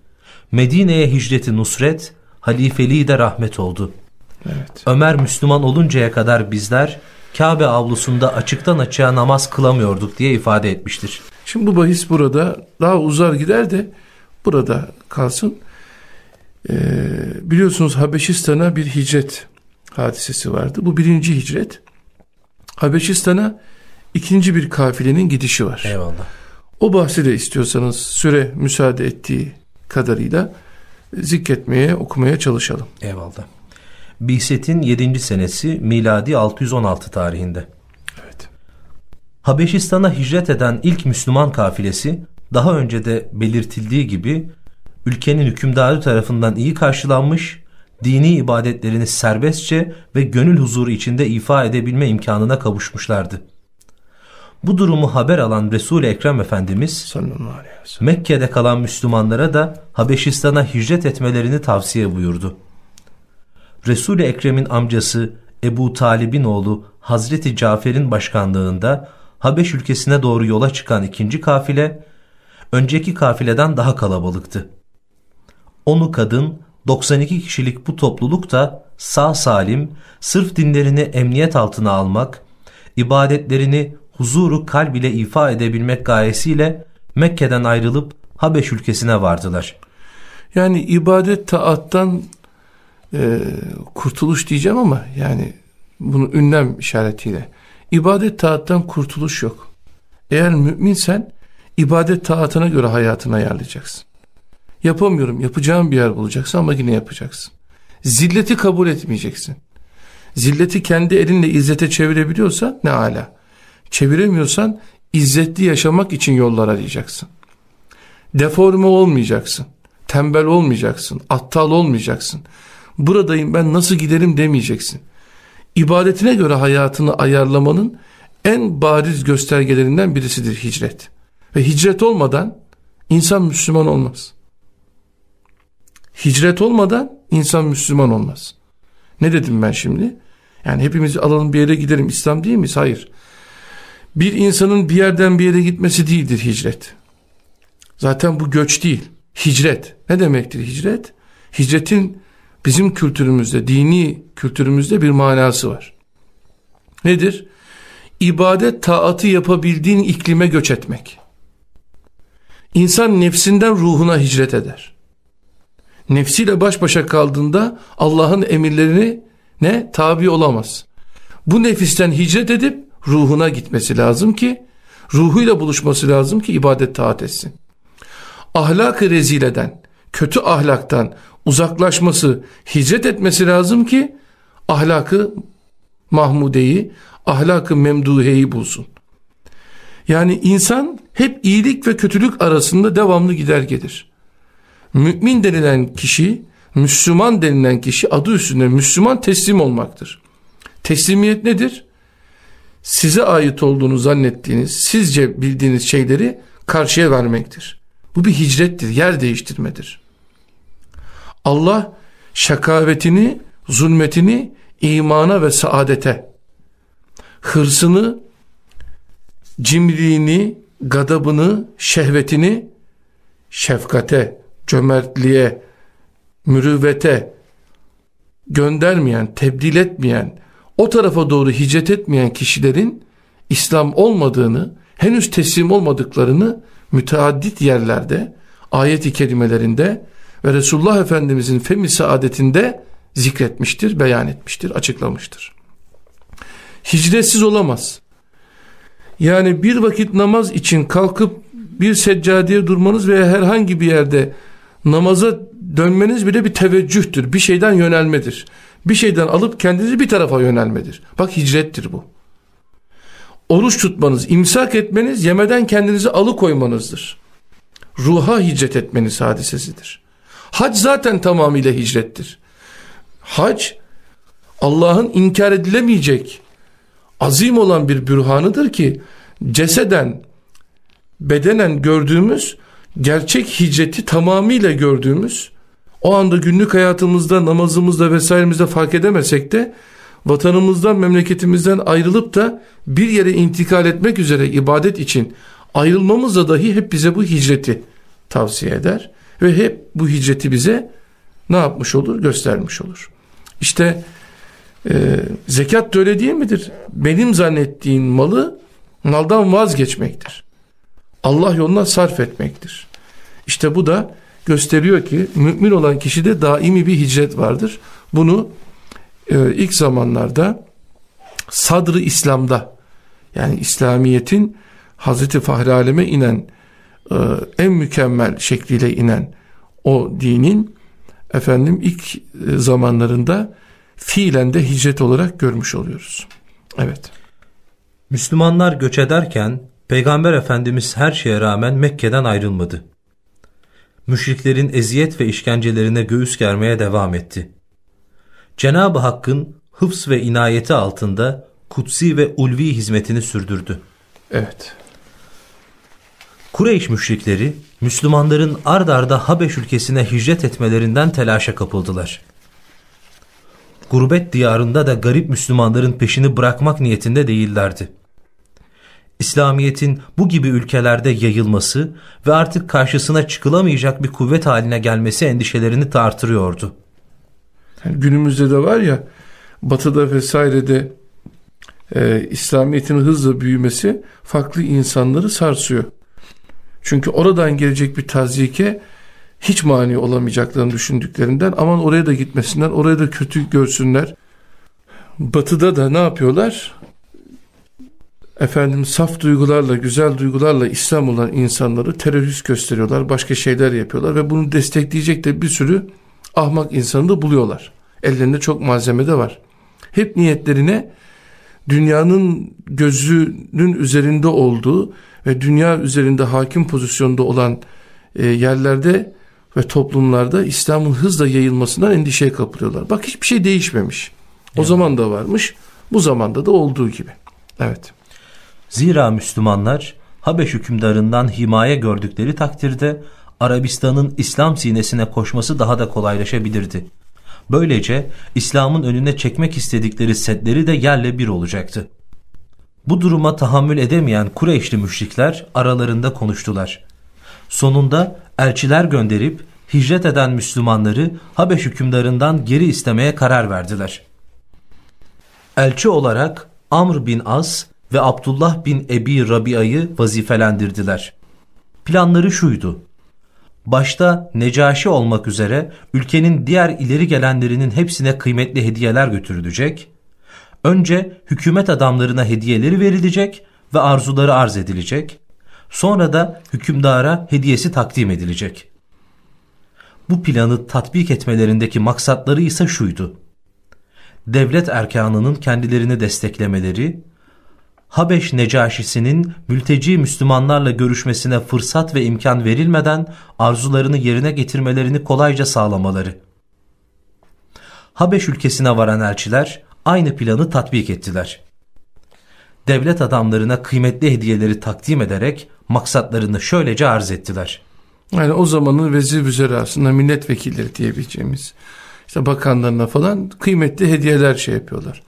Medine'ye hicreti nusret, halifeliği de rahmet oldu. Evet. Ömer Müslüman oluncaya kadar bizler Kabe avlusunda açıktan açığa namaz kılamıyorduk diye ifade etmiştir. Şimdi bu bahis burada daha uzar gider de burada kalsın. Ee, biliyorsunuz Habeşistan'a bir hicret hadisesi vardı. Bu birinci hicret. Habeşistan'a ikinci bir kafilenin gidişi var. Eyvallah. O bahsi de istiyorsanız süre müsaade ettiği kadarıyla zikretmeye, okumaya çalışalım. Eyvallah. Biset'in 7. senesi miladi 616 tarihinde. Evet. Habeşistan'a hicret eden ilk Müslüman kafilesi daha önce de belirtildiği gibi ülkenin hükümdarı tarafından iyi karşılanmış, dini ibadetlerini serbestçe ve gönül huzuru içinde ifa edebilme imkanına kavuşmuşlardı. Bu durumu haber alan Resul-i Ekrem Efendimiz Mekke'de kalan Müslümanlara da Habeşistan'a hicret etmelerini tavsiye buyurdu. Resul-i Ekrem'in amcası Ebu Talib'in oğlu Hazreti Cafer'in başkanlığında Habeş ülkesine doğru yola çıkan ikinci kafile önceki kafileden daha kalabalıktı. Onu kadın 92 kişilik bu topluluk da sağ salim sırf dinlerini emniyet altına almak, ibadetlerini huzuru kalb ile ifa edebilmek gayesiyle Mekke'den ayrılıp Habeş ülkesine vardılar. Yani ibadet taattan e, kurtuluş diyeceğim ama yani bunu ünlem işaretiyle. İbadet taattan kurtuluş yok. Eğer müminsen ibadet taatına göre hayatını ayarlayacaksın. Yapamıyorum yapacağım bir yer bulacaksın ama yine yapacaksın. Zilleti kabul etmeyeceksin. Zilleti kendi elinle izzete çevirebiliyorsan ne ala. Çeviremiyorsan izzetli yaşamak için yollar arayacaksın. Deforme olmayacaksın. Tembel olmayacaksın, aptal olmayacaksın. Buradayım ben nasıl giderim demeyeceksin. İbadetine göre hayatını ayarlamanın en bariz göstergelerinden birisidir hicret. Ve hicret olmadan insan Müslüman olmaz. Hicret olmadan insan Müslüman olmaz. Ne dedim ben şimdi? Yani hepimiz alalım bir yere gidelim İslam değil miyiz? Hayır. Bir insanın bir yerden bir yere gitmesi değildir hicret. Zaten bu göç değil. Hicret. Ne demektir hicret? Hicretin bizim kültürümüzde, dini kültürümüzde bir manası var. Nedir? İbadet taatı yapabildiğin iklime göç etmek. İnsan nefsinden ruhuna hicret eder. Nefsiyle baş başa kaldığında Allah'ın emirlerini ne? Tabi olamaz. Bu nefisten hicret edip ruhuna gitmesi lazım ki, ruhuyla buluşması lazım ki ibadet taat etsin. Ahlak-ı rezileden, kötü ahlaktan uzaklaşması, hicret etmesi lazım ki ahlakı Mahmude'yi, ahlakı Memduhe'yi bulsun. Yani insan hep iyilik ve kötülük arasında devamlı gider gelir. Mümin denilen kişi, Müslüman denilen kişi adı üstünde Müslüman teslim olmaktır. Teslimiyet nedir? Size ait olduğunu zannettiğiniz, sizce bildiğiniz şeyleri karşıya vermektir. Bu bir hicrettir, yer değiştirmedir. Allah şakavetini, zulmetini imana ve saadete, hırsını, cimriliğini, gadabını, şehvetini şefkate, cömertliğe, mürüvvete göndermeyen, tebdil etmeyen, o tarafa doğru hicret etmeyen kişilerin İslam olmadığını, henüz teslim olmadıklarını müteaddit yerlerde, ayet-i kerimelerinde ve Resulullah Efendimizin femi saadetinde zikretmiştir, beyan etmiştir, açıklamıştır. Hicretsiz olamaz. Yani bir vakit namaz için kalkıp bir seccadeye durmanız veya herhangi bir yerde namaza dönmeniz bile bir teveccühtür. Bir şeyden yönelmedir. Bir şeyden alıp kendinizi bir tarafa yönelmedir. Bak hicrettir bu. Oruç tutmanız, imsak etmeniz, yemeden kendinizi alıkoymanızdır. Ruha hicret etmeniz hadisesidir. Hac zaten tamamıyla hicrettir. Hac Allah'ın inkar edilemeyecek azim olan bir bürhanıdır ki ceseden bedenen gördüğümüz gerçek hicreti tamamıyla gördüğümüz o anda günlük hayatımızda namazımızda vesairemizde fark edemesek de vatanımızdan memleketimizden ayrılıp da bir yere intikal etmek üzere ibadet için ayrılmamızda dahi hep bize bu hicreti tavsiye eder ve hep bu hicreti bize ne yapmış olur göstermiş olur. İşte e, zekat da öyle değil midir? Benim zannettiğim malı maldan vazgeçmektir. Allah yoluna sarf etmektir. İşte bu da gösteriyor ki mümin olan kişide daimi bir hicret vardır. Bunu e, ilk zamanlarda sadrı İslam'da yani İslamiyet'in Hazreti Fahri Aleme inen e, en mükemmel şekliyle inen o dinin efendim ilk e, zamanlarında fiilen de hicret olarak görmüş oluyoruz. Evet. Müslümanlar göç ederken Peygamber Efendimiz her şeye rağmen Mekke'den ayrılmadı. Müşriklerin eziyet ve işkencelerine göğüs germeye devam etti. Cenab-ı Hakk'ın hıfz ve inayeti altında kutsi ve ulvi hizmetini sürdürdü. Evet. Kureyş müşrikleri Müslümanların ard arda Habeş ülkesine hicret etmelerinden telaşa kapıldılar. Gurbet diyarında da garip Müslümanların peşini bırakmak niyetinde değillerdi. İslamiyet'in bu gibi ülkelerde yayılması ve artık karşısına çıkılamayacak bir kuvvet haline gelmesi endişelerini tartırıyordu. Yani günümüzde de var ya batıda vesairede e, İslamiyet'in hızla büyümesi farklı insanları sarsıyor. Çünkü oradan gelecek bir tazike hiç mani olamayacaklarını düşündüklerinden aman oraya da gitmesinler, oraya da kötü görsünler. Batıda da ne yapıyorlar? Efendim saf duygularla, güzel duygularla İslam olan insanları terörist gösteriyorlar, başka şeyler yapıyorlar ve bunu destekleyecek de bir sürü ahmak insanı da buluyorlar. Ellerinde çok malzeme de var. Hep niyetlerine dünyanın gözünün üzerinde olduğu ve dünya üzerinde hakim pozisyonda olan e, yerlerde ve toplumlarda İslam'ın hızla yayılmasından endişeye kapılıyorlar. Bak hiçbir şey değişmemiş. O evet. zaman da varmış, bu zamanda da olduğu gibi. Evet. Zira Müslümanlar Habeş hükümdarından himaye gördükleri takdirde Arabistan'ın İslam sinesine koşması daha da kolaylaşabilirdi. Böylece İslam'ın önüne çekmek istedikleri setleri de yerle bir olacaktı. Bu duruma tahammül edemeyen Kureyşli müşrikler aralarında konuştular. Sonunda elçiler gönderip hicret eden Müslümanları Habeş hükümdarından geri istemeye karar verdiler. Elçi olarak Amr bin As ve Abdullah bin Ebi Rabia'yı vazifelendirdiler. Planları şuydu. Başta Necaşi olmak üzere ülkenin diğer ileri gelenlerinin hepsine kıymetli hediyeler götürülecek. Önce hükümet adamlarına hediyeleri verilecek ve arzuları arz edilecek. Sonra da hükümdara hediyesi takdim edilecek. Bu planı tatbik etmelerindeki maksatları ise şuydu. Devlet erkanının kendilerini desteklemeleri, Habeş Necaşisi'nin mülteci Müslümanlarla görüşmesine fırsat ve imkan verilmeden arzularını yerine getirmelerini kolayca sağlamaları. Habeş ülkesine varan elçiler aynı planı tatbik ettiler. Devlet adamlarına kıymetli hediyeleri takdim ederek maksatlarını şöylece arz ettiler. Yani o zamanın vezir vüzerasında milletvekilleri diyebileceğimiz işte bakanlarına falan kıymetli hediyeler şey yapıyorlar.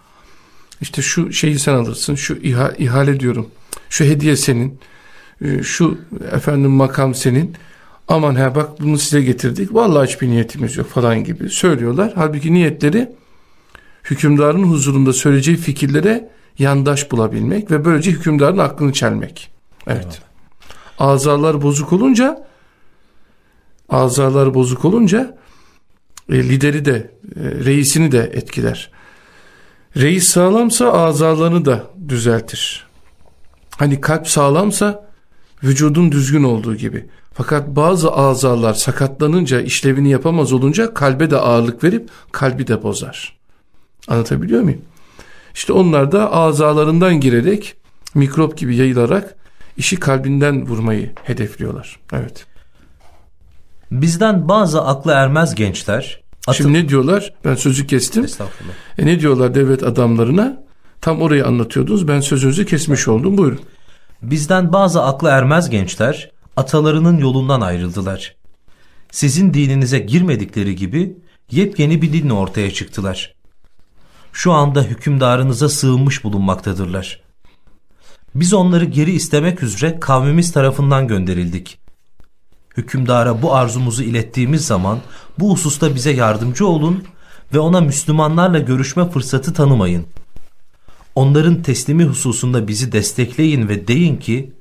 İşte şu şeyi sen alırsın, şu iha, ihale diyorum, şu hediye senin, e, şu efendim makam senin. Aman ha bak bunu size getirdik. Vallahi hiçbir niyetimiz yok falan gibi söylüyorlar. Halbuki niyetleri hükümdarın huzurunda söyleyeceği fikirlere yandaş bulabilmek ve böylece hükümdarın aklını çelmek. Evet. Azalar bozuk olunca azalar bozuk olunca e, lideri de e, reisini de etkiler. Reis sağlamsa azalarını da düzeltir. Hani kalp sağlamsa vücudun düzgün olduğu gibi. Fakat bazı azalar sakatlanınca işlevini yapamaz olunca kalbe de ağırlık verip kalbi de bozar. Anlatabiliyor muyum? İşte onlar da azalarından girerek mikrop gibi yayılarak işi kalbinden vurmayı hedefliyorlar. Evet. Bizden bazı aklı ermez gençler Atıl... Şimdi ne diyorlar? Ben sözü kestim. Estağfurullah. E ne diyorlar devlet adamlarına? Tam orayı anlatıyordunuz. Ben sözünüzü kesmiş oldum. Buyurun. Bizden bazı aklı ermez gençler atalarının yolundan ayrıldılar. Sizin dininize girmedikleri gibi yepyeni bir dinle ortaya çıktılar. Şu anda hükümdarınıza sığınmış bulunmaktadırlar. Biz onları geri istemek üzere kavmimiz tarafından gönderildik hükümdara bu arzumuzu ilettiğimiz zaman bu hususta bize yardımcı olun ve ona Müslümanlarla görüşme fırsatı tanımayın. Onların teslimi hususunda bizi destekleyin ve deyin ki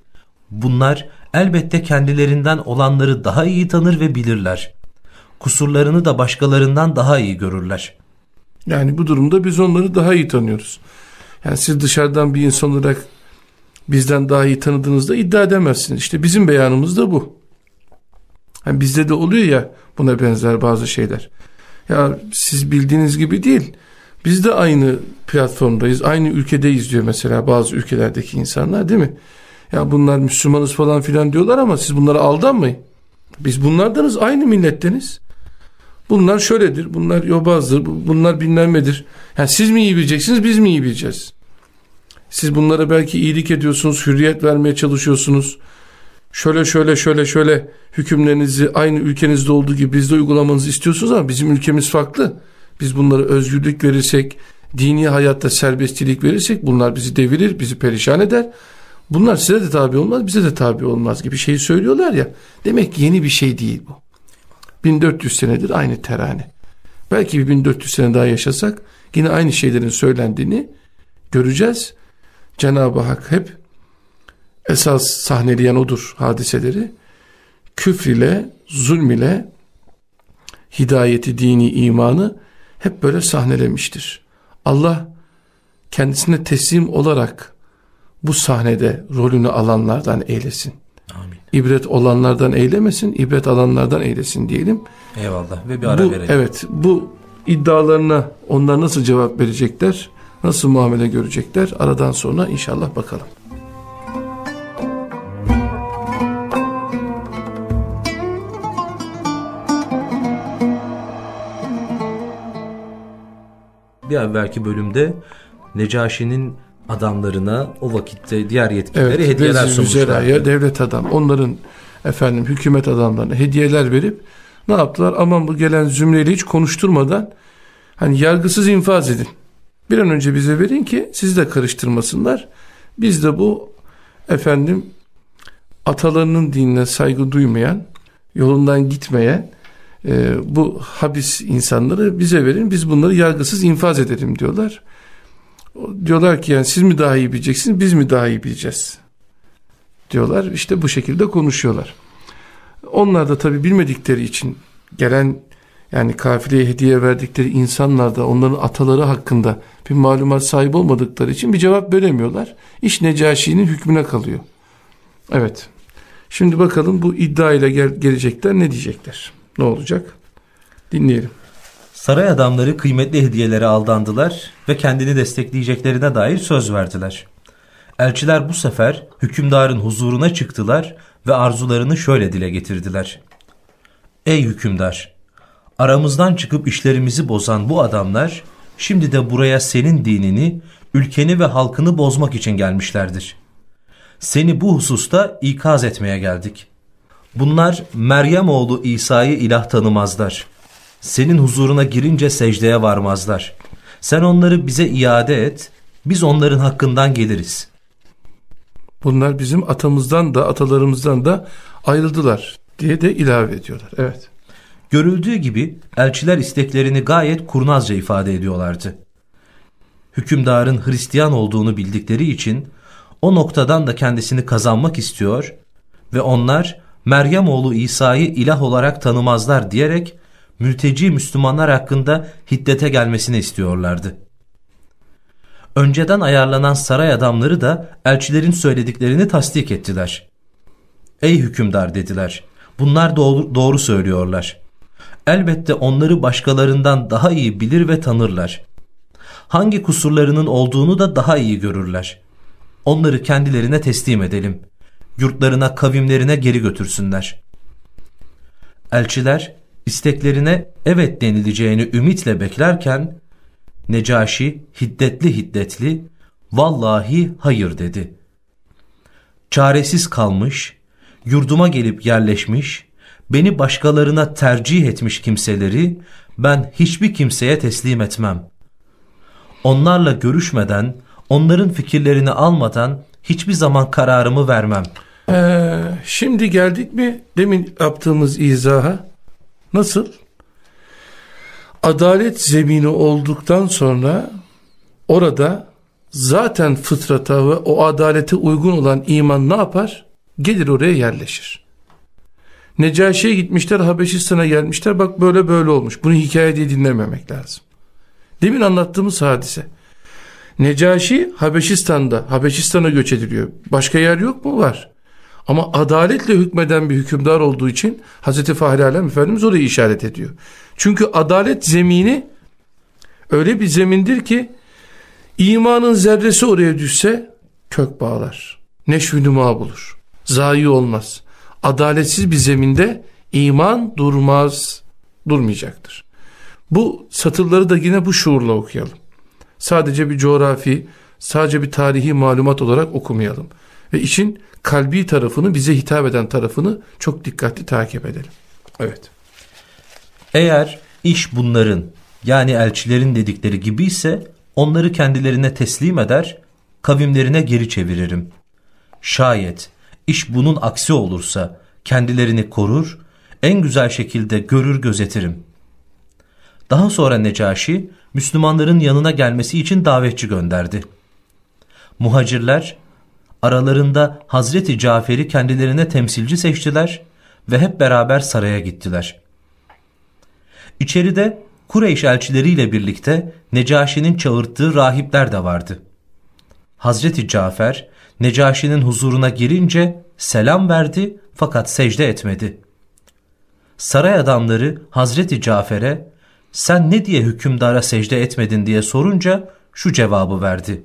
bunlar elbette kendilerinden olanları daha iyi tanır ve bilirler. Kusurlarını da başkalarından daha iyi görürler. Yani bu durumda biz onları daha iyi tanıyoruz. Yani siz dışarıdan bir insan olarak bizden daha iyi tanıdığınızda iddia edemezsiniz. İşte bizim beyanımız da bu. Yani bizde de oluyor ya buna benzer bazı şeyler. Ya siz bildiğiniz gibi değil. Biz de aynı platformdayız, aynı ülkedeyiz diyor mesela bazı ülkelerdeki insanlar değil mi? Ya bunlar Müslümanız falan filan diyorlar ama siz bunlara aldanmayın. Biz bunlardanız, aynı milletteniz. Bunlar şöyledir, bunlar yobazdır, bunlar bilmem Yani siz mi iyi bileceksiniz, biz mi iyi bileceğiz? Siz bunlara belki iyilik ediyorsunuz, hürriyet vermeye çalışıyorsunuz şöyle şöyle şöyle şöyle hükümlerinizi aynı ülkenizde olduğu gibi bizde uygulamanızı istiyorsunuz ama bizim ülkemiz farklı. Biz bunlara özgürlük verirsek, dini hayatta serbestçilik verirsek bunlar bizi devirir, bizi perişan eder. Bunlar size de tabi olmaz, bize de tabi olmaz gibi şeyi söylüyorlar ya. Demek ki yeni bir şey değil bu. 1400 senedir aynı terane. Belki bir 1400 sene daha yaşasak yine aynı şeylerin söylendiğini göreceğiz. Cenab-ı Hak hep esas sahneleyen odur hadiseleri. Küfr ile, zulm ile hidayeti, dini, imanı hep böyle sahnelemiştir. Allah kendisine teslim olarak bu sahnede rolünü alanlardan eylesin. Amin. İbret olanlardan eylemesin, ibret alanlardan eylesin diyelim. Eyvallah ve bir ara bu, verelim. Evet bu iddialarına onlar nasıl cevap verecekler, nasıl muamele görecekler aradan sonra inşallah bakalım. Bir evvelki bölümde Necaşi'nin adamlarına o vakitte diğer yetkililere evet, hediyeler sunmuşlar. devlet adam onların efendim hükümet adamlarına hediyeler verip ne yaptılar? Aman bu gelen zümreyle hiç konuşturmadan hani yargısız infaz edin. Bir an önce bize verin ki siz de karıştırmasınlar. Biz de bu efendim atalarının dinine saygı duymayan, yolundan gitmeyen e, bu habis insanları bize verin. Biz bunları yargısız infaz edelim diyorlar. Diyorlar ki yani siz mi daha iyi bileceksiniz, biz mi daha iyi bileceğiz? Diyorlar. İşte bu şekilde konuşuyorlar. Onlar da tabi bilmedikleri için gelen yani kafileye hediye verdikleri insanlar da onların ataları hakkında bir malumat sahibi olmadıkları için bir cevap veremiyorlar. İş Necaşi'nin hükmüne kalıyor. Evet. Şimdi bakalım bu iddia ile gel gelecekler ne diyecekler? Ne olacak? Dinleyelim. Saray adamları kıymetli hediyelere aldandılar ve kendini destekleyeceklerine dair söz verdiler. Elçiler bu sefer hükümdarın huzuruna çıktılar ve arzularını şöyle dile getirdiler. Ey hükümdar! Aramızdan çıkıp işlerimizi bozan bu adamlar şimdi de buraya senin dinini, ülkeni ve halkını bozmak için gelmişlerdir. Seni bu hususta ikaz etmeye geldik. Bunlar Meryem oğlu İsa'yı ilah tanımazlar. Senin huzuruna girince secdeye varmazlar. Sen onları bize iade et, biz onların hakkından geliriz. Bunlar bizim atamızdan da atalarımızdan da ayrıldılar diye de ilave ediyorlar. Evet. Görüldüğü gibi elçiler isteklerini gayet kurnazca ifade ediyorlardı. Hükümdarın Hristiyan olduğunu bildikleri için o noktadan da kendisini kazanmak istiyor ve onlar Meryem oğlu İsa'yı ilah olarak tanımazlar diyerek mülteci Müslümanlar hakkında hiddete gelmesini istiyorlardı. Önceden ayarlanan saray adamları da elçilerin söylediklerini tasdik ettiler. Ey hükümdar dediler. Bunlar doğru, doğru söylüyorlar. Elbette onları başkalarından daha iyi bilir ve tanırlar. Hangi kusurlarının olduğunu da daha iyi görürler. Onları kendilerine teslim edelim. Yurtlarına kavimlerine geri götürsünler. Elçiler isteklerine evet denileceğini ümitle beklerken Necaşi hiddetli hiddetli vallahi hayır dedi. Çaresiz kalmış, yurduma gelip yerleşmiş, beni başkalarına tercih etmiş kimseleri ben hiçbir kimseye teslim etmem. Onlarla görüşmeden, onların fikirlerini almadan hiçbir zaman kararımı vermem. Ee, şimdi geldik mi demin yaptığımız izaha? Nasıl? Adalet zemini olduktan sonra orada zaten fıtrata ve o adalete uygun olan iman ne yapar? Gelir oraya yerleşir. Necaşi'ye gitmişler Habeşistan'a gelmişler bak böyle böyle olmuş. Bunu hikaye diye dinlememek lazım. Demin anlattığımız hadise. Necaşi Habeşistan'da Habeşistan'a göç ediliyor. Başka yer yok mu? Var. Ama adaletle hükmeden bir hükümdar olduğu için Hazreti Fahri Alem Efendimiz orayı işaret ediyor. Çünkü adalet zemini öyle bir zemindir ki imanın zerresi oraya düşse kök bağlar. Neşvi numa bulur. Zayi olmaz. Adaletsiz bir zeminde iman durmaz, durmayacaktır. Bu satırları da yine bu şuurla okuyalım. Sadece bir coğrafi, sadece bir tarihi malumat olarak okumayalım. Ve için kalbi tarafını, bize hitap eden tarafını çok dikkatli takip edelim. Evet. Eğer iş bunların yani elçilerin dedikleri gibi ise onları kendilerine teslim eder, kavimlerine geri çeviririm. Şayet iş bunun aksi olursa kendilerini korur, en güzel şekilde görür gözetirim. Daha sonra Necaşi, Müslümanların yanına gelmesi için davetçi gönderdi. Muhacirler, aralarında Hazreti Cafer'i kendilerine temsilci seçtiler ve hep beraber saraya gittiler. İçeride Kureyş elçileriyle birlikte Necaşi'nin çağırttığı rahipler de vardı. Hazreti Cafer, Necaşi'nin huzuruna girince selam verdi fakat secde etmedi. Saray adamları Hazreti Cafer'e sen ne diye hükümdara secde etmedin diye sorunca şu cevabı verdi.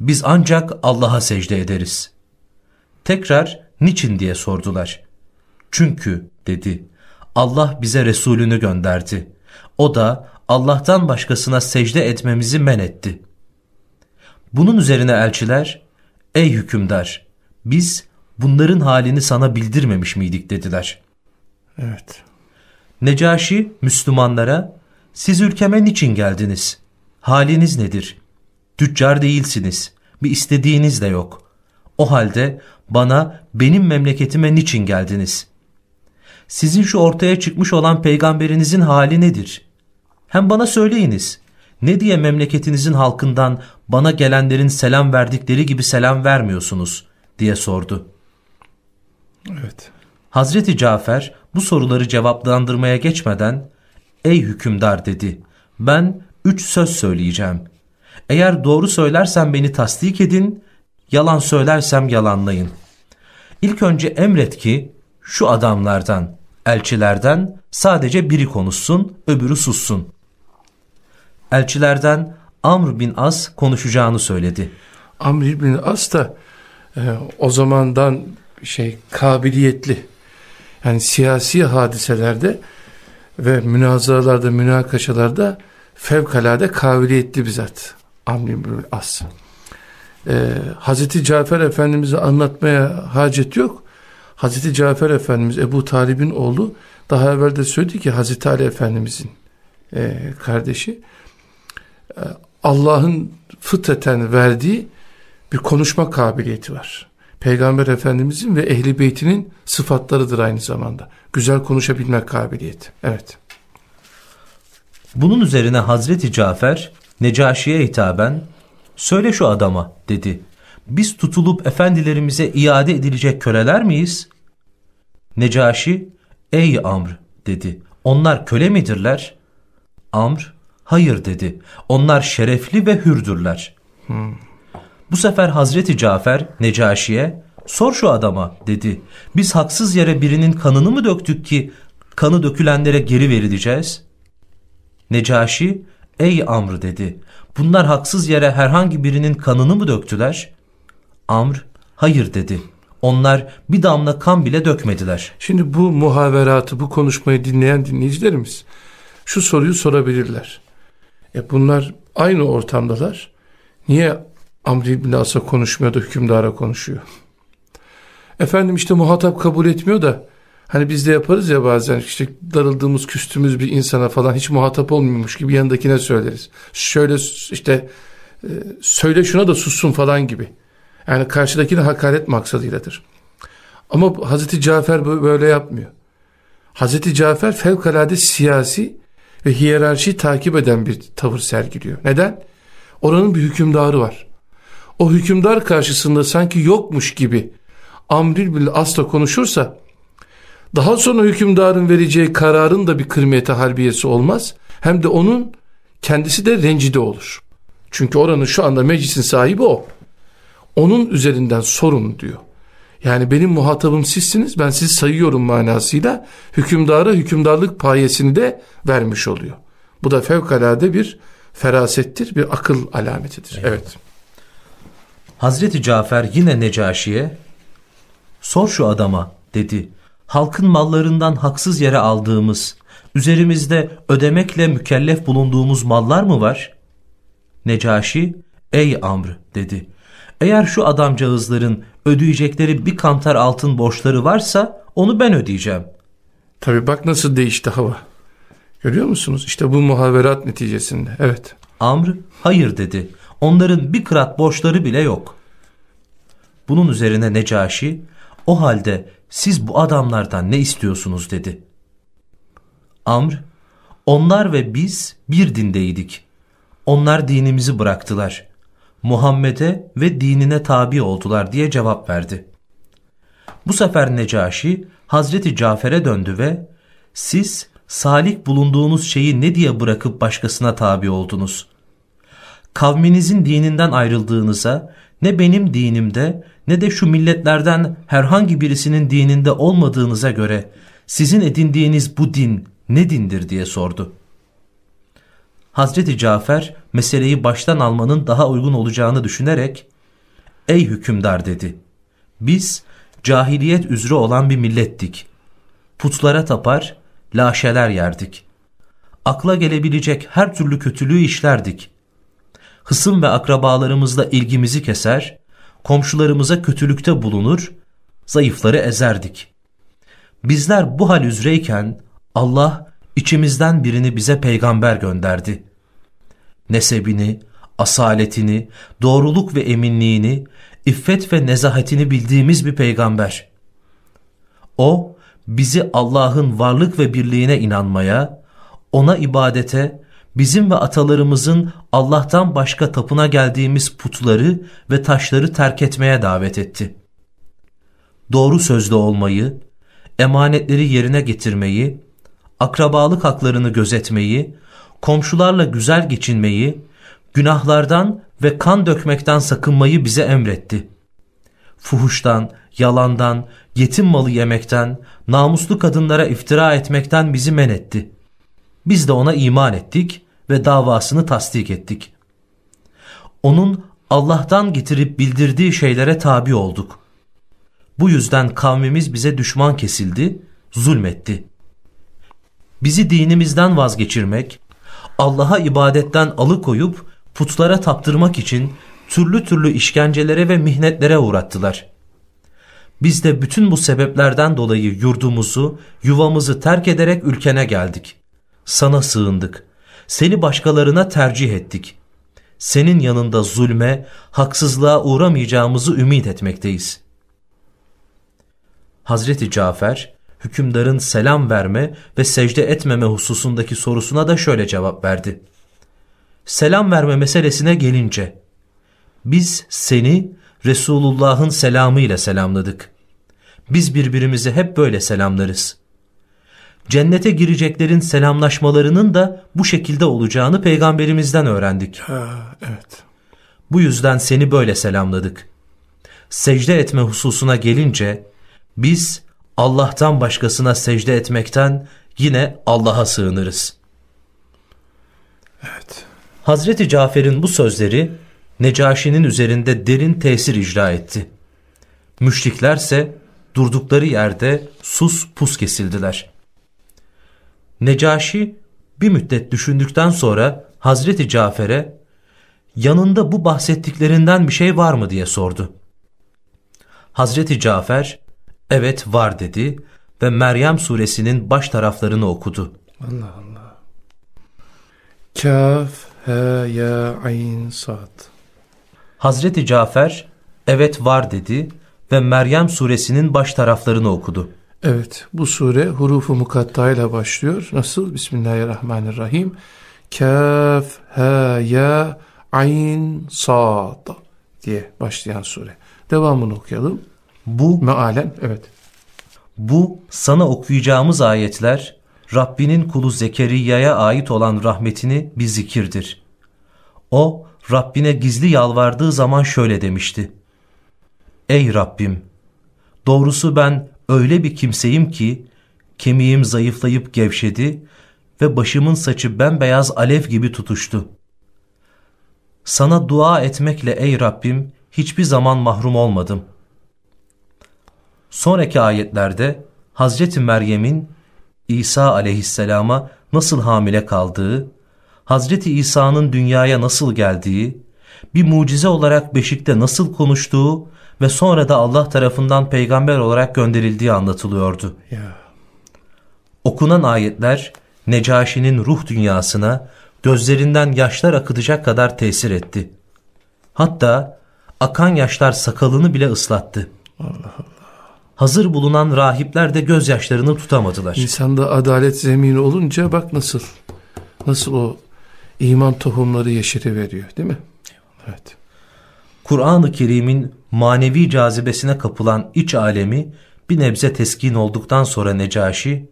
Biz ancak Allah'a secde ederiz. Tekrar niçin diye sordular. Çünkü dedi Allah bize Resulünü gönderdi. O da Allah'tan başkasına secde etmemizi men etti. Bunun üzerine elçiler, ey hükümdar, biz bunların halini sana bildirmemiş miydik dediler. Evet. Necaşi Müslümanlara, siz ülkeme niçin geldiniz? Haliniz nedir? Tüccar değilsiniz, bir istediğiniz de yok. O halde bana benim memleketime niçin geldiniz? Sizin şu ortaya çıkmış olan peygamberinizin hali nedir? Hem bana söyleyiniz. Ne diye memleketinizin halkından bana gelenlerin selam verdikleri gibi selam vermiyorsunuz diye sordu. Evet. Hazreti Cafer bu soruları cevaplandırmaya geçmeden ey hükümdar dedi ben üç söz söyleyeceğim. Eğer doğru söylersem beni tasdik edin, yalan söylersem yalanlayın. İlk önce emret ki şu adamlardan, elçilerden sadece biri konuşsun, öbürü sussun. Elçilerden Amr bin As konuşacağını söyledi. Amr bin As da e, o zamandan şey kabiliyetli. Yani siyasi hadiselerde ve münazaralarda, münakaşalarda fevkalade kabiliyetli bir zat. Amr As. Ee, Hazreti Cafer Efendimiz'i anlatmaya hacet yok. Hazreti Cafer Efendimiz Ebu Talib'in oğlu daha evvel de söyledi ki Hazreti Ali Efendimiz'in e, kardeşi e, Allah'ın fıtraten verdiği bir konuşma kabiliyeti var. Peygamber Efendimizin ve Ehli Beytinin sıfatlarıdır aynı zamanda. Güzel konuşabilmek kabiliyeti. Evet. Bunun üzerine Hazreti Cafer Necaşi'ye hitaben söyle şu adama dedi. Biz tutulup efendilerimize iade edilecek köleler miyiz? Necaşi ey Amr dedi. Onlar köle midirler? Amr hayır dedi. Onlar şerefli ve hürdürler. Hmm. Bu sefer Hazreti Cafer Necaşi'ye sor şu adama dedi. Biz haksız yere birinin kanını mı döktük ki kanı dökülenlere geri verileceğiz? Necaşi ey Amr dedi. Bunlar haksız yere herhangi birinin kanını mı döktüler? Amr hayır dedi. Onlar bir damla kan bile dökmediler. Şimdi bu muhaveratı, bu konuşmayı dinleyen dinleyicilerimiz şu soruyu sorabilirler. E bunlar aynı ortamdalar. Niye Amr İbni As'a konuşmuyor da hükümdara konuşuyor? Efendim işte muhatap kabul etmiyor da hani biz de yaparız ya bazen işte darıldığımız küstüğümüz bir insana falan hiç muhatap olmuyormuş gibi yanındakine söyleriz. Şöyle işte e, söyle şuna da sussun falan gibi. Yani karşıdakine hakaret maksadıyladır. Ama Hazreti Cafer böyle yapmıyor. Hazreti Cafer fevkalade siyasi ve hiyerarşi takip eden bir tavır sergiliyor. Neden? Oranın bir hükümdarı var. O hükümdar karşısında sanki yokmuş gibi Amril bile asla konuşursa daha sonra hükümdarın vereceği kararın da bir kırmiyete harbiyesi olmaz. Hem de onun kendisi de rencide olur. Çünkü oranın şu anda meclisin sahibi o. Onun üzerinden sorun diyor. Yani benim muhatabım sizsiniz ben sizi sayıyorum manasıyla hükümdara hükümdarlık payesini de vermiş oluyor. Bu da fevkalade bir ferasettir, bir akıl alametidir. Evet. evet. Hazreti Cafer yine Necaşi'ye sor şu adama dedi. Halkın mallarından haksız yere aldığımız, üzerimizde ödemekle mükellef bulunduğumuz mallar mı var? Necaşi, ey Amr dedi. Eğer şu adamcağızların ödeyecekleri bir kantar altın borçları varsa onu ben ödeyeceğim. Tabi bak nasıl değişti hava. Görüyor musunuz? İşte bu muhaverat neticesinde. Evet. Amr hayır dedi. Onların bir kırat borçları bile yok. Bunun üzerine Necaşi o halde siz bu adamlardan ne istiyorsunuz dedi. Amr onlar ve biz bir dindeydik. Onlar dinimizi bıraktılar. Muhammed'e ve dinine tabi oldular diye cevap verdi. Bu sefer Necaşi Hazreti Cafer'e döndü ve siz salik bulunduğunuz şeyi ne diye bırakıp başkasına tabi oldunuz? Kavminizin dininden ayrıldığınıza ne benim dinimde ne de şu milletlerden herhangi birisinin dininde olmadığınıza göre sizin edindiğiniz bu din ne dindir diye sordu. Hazreti Cafer meseleyi baştan almanın daha uygun olacağını düşünerek ''Ey hükümdar'' dedi. ''Biz cahiliyet üzere olan bir millettik. Putlara tapar, laşeler yerdik. akla gelebilecek her türlü kötülüğü işlerdik. Hısım ve akrabalarımızla ilgimizi keser, komşularımıza kötülükte bulunur, zayıfları ezerdik. Bizler bu hal üzereyken Allah içimizden birini bize peygamber gönderdi. Nesebini, asaletini, doğruluk ve eminliğini, iffet ve nezahetini bildiğimiz bir peygamber. O, bizi Allah'ın varlık ve birliğine inanmaya, ona ibadete, bizim ve atalarımızın Allah'tan başka tapına geldiğimiz putları ve taşları terk etmeye davet etti. Doğru sözlü olmayı, emanetleri yerine getirmeyi, akrabalık haklarını gözetmeyi, komşularla güzel geçinmeyi, günahlardan ve kan dökmekten sakınmayı bize emretti. Fuhuştan, yalandan, yetim malı yemekten, namuslu kadınlara iftira etmekten bizi men etti. Biz de ona iman ettik ve davasını tasdik ettik. Onun Allah'tan getirip bildirdiği şeylere tabi olduk. Bu yüzden kavmimiz bize düşman kesildi, zulmetti. Bizi dinimizden vazgeçirmek, Allah'a ibadetten alıkoyup putlara taptırmak için türlü türlü işkencelere ve mihnetlere uğrattılar. Biz de bütün bu sebeplerden dolayı yurdumuzu, yuvamızı terk ederek ülkene geldik. Sana sığındık. Seni başkalarına tercih ettik. Senin yanında zulme, haksızlığa uğramayacağımızı ümit etmekteyiz. Hazreti Cafer, hükümdarın selam verme ve secde etmeme hususundaki sorusuna da şöyle cevap verdi. Selam verme meselesine gelince, biz seni Resulullah'ın selamıyla selamladık. Biz birbirimizi hep böyle selamlarız. Cennete gireceklerin selamlaşmalarının da bu şekilde olacağını peygamberimizden öğrendik. Ha, evet. Bu yüzden seni böyle selamladık. Secde etme hususuna gelince biz Allah'tan başkasına secde etmekten yine Allah'a sığınırız. Evet. Hazreti Cafer'in bu sözleri Necaşi'nin üzerinde derin tesir icra etti. Müşriklerse durdukları yerde sus pus kesildiler. Necaşi bir müddet düşündükten sonra Hazreti Cafer'e yanında bu bahsettiklerinden bir şey var mı diye sordu. Hazreti Cafer evet var dedi ve Meryem suresinin baş taraflarını okudu. Allah Allah. Kaf, ha, ya, ayn, sad. Hazreti Cafer evet var dedi ve Meryem suresinin baş taraflarını okudu. Evet bu sure hurufu mukatta ile başlıyor. Nasıl? Bismillahirrahmanirrahim. Kaf, ha, ya, ayn, sad diye başlayan sure. Devamını okuyalım. Bu Mealen evet. Bu sana okuyacağımız ayetler Rabbinin kulu Zekeriya'ya ait olan rahmetini bir zikirdir. O Rabbine gizli yalvardığı zaman şöyle demişti. Ey Rabbim! Doğrusu ben öyle bir kimseyim ki kemiğim zayıflayıp gevşedi ve başımın saçı bembeyaz alev gibi tutuştu. Sana dua etmekle ey Rabbim hiçbir zaman mahrum olmadım. Sonraki ayetlerde Hazreti Meryem'in İsa aleyhisselama nasıl hamile kaldığı, Hazreti İsa'nın dünyaya nasıl geldiği, bir mucize olarak beşikte nasıl konuştuğu ve sonra da Allah tarafından peygamber olarak gönderildiği anlatılıyordu. Okunan ayetler Necaşi'nin ruh dünyasına gözlerinden yaşlar akıtacak kadar tesir etti. Hatta akan yaşlar sakalını bile ıslattı. Allah Allah. Hazır bulunan rahipler de gözyaşlarını tutamadılar. İnsanda adalet zemini olunca bak nasıl nasıl o iman tohumları yeşeriveriyor değil mi? Evet. Kur'an-ı Kerim'in manevi cazibesine kapılan iç alemi bir nebze teskin olduktan sonra Necaşi,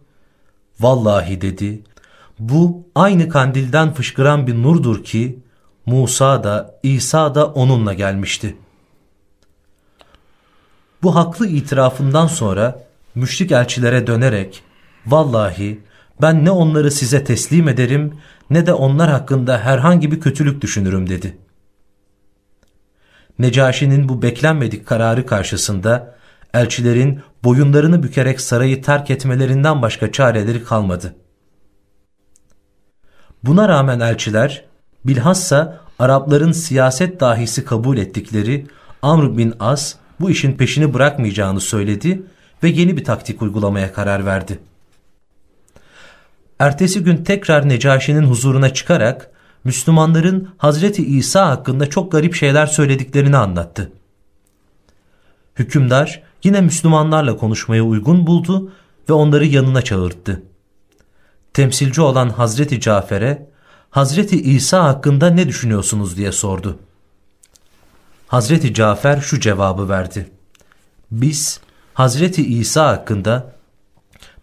Vallahi dedi, bu aynı kandilden fışkıran bir nurdur ki, Musa da İsa da onunla gelmişti. Bu haklı itirafından sonra müşrik elçilere dönerek, Vallahi ben ne onları size teslim ederim ne de onlar hakkında herhangi bir kötülük düşünürüm dedi. Necaşi'nin bu beklenmedik kararı karşısında elçilerin boyunlarını bükerek sarayı terk etmelerinden başka çareleri kalmadı. Buna rağmen elçiler bilhassa Arapların siyaset dahisi kabul ettikleri Amr bin As bu işin peşini bırakmayacağını söyledi ve yeni bir taktik uygulamaya karar verdi. Ertesi gün tekrar Necaşi'nin huzuruna çıkarak Müslümanların Hazreti İsa hakkında çok garip şeyler söylediklerini anlattı. Hükümdar yine Müslümanlarla konuşmaya uygun buldu ve onları yanına çağırdı. Temsilci olan Hazreti Cafer'e Hazreti İsa hakkında ne düşünüyorsunuz diye sordu. Hazreti Cafer şu cevabı verdi. Biz Hazreti İsa hakkında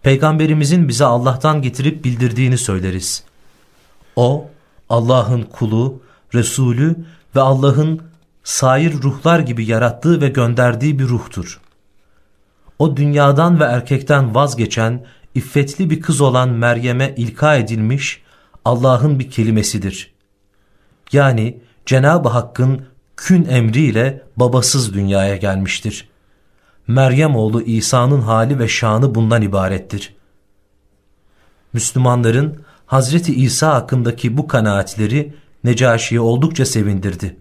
Peygamberimizin bize Allah'tan getirip bildirdiğini söyleriz. O Allah'ın kulu, Resulü ve Allah'ın sair ruhlar gibi yarattığı ve gönderdiği bir ruhtur. O dünyadan ve erkekten vazgeçen, iffetli bir kız olan Meryem'e ilka edilmiş Allah'ın bir kelimesidir. Yani Cenab-ı Hakk'ın kün emriyle babasız dünyaya gelmiştir. Meryem oğlu İsa'nın hali ve şanı bundan ibarettir. Müslümanların Hazreti İsa hakkındaki bu kanaatleri Necaşi'yi oldukça sevindirdi.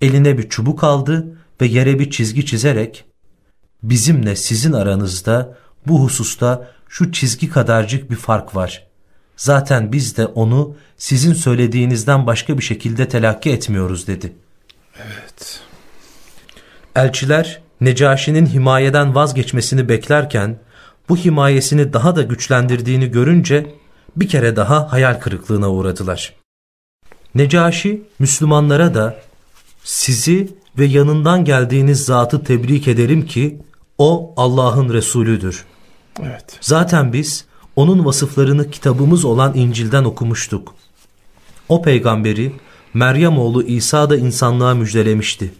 Eline bir çubuk aldı ve yere bir çizgi çizerek bizimle sizin aranızda bu hususta şu çizgi kadarcık bir fark var. Zaten biz de onu sizin söylediğinizden başka bir şekilde telakki etmiyoruz dedi. Evet. Elçiler Necaşi'nin himayeden vazgeçmesini beklerken bu himayesini daha da güçlendirdiğini görünce bir kere daha hayal kırıklığına uğradılar. Necaşi Müslümanlara da sizi ve yanından geldiğiniz zatı tebrik ederim ki o Allah'ın Resulüdür. Evet. Zaten biz onun vasıflarını kitabımız olan İncil'den okumuştuk. O peygamberi Meryem oğlu İsa da insanlığa müjdelemişti.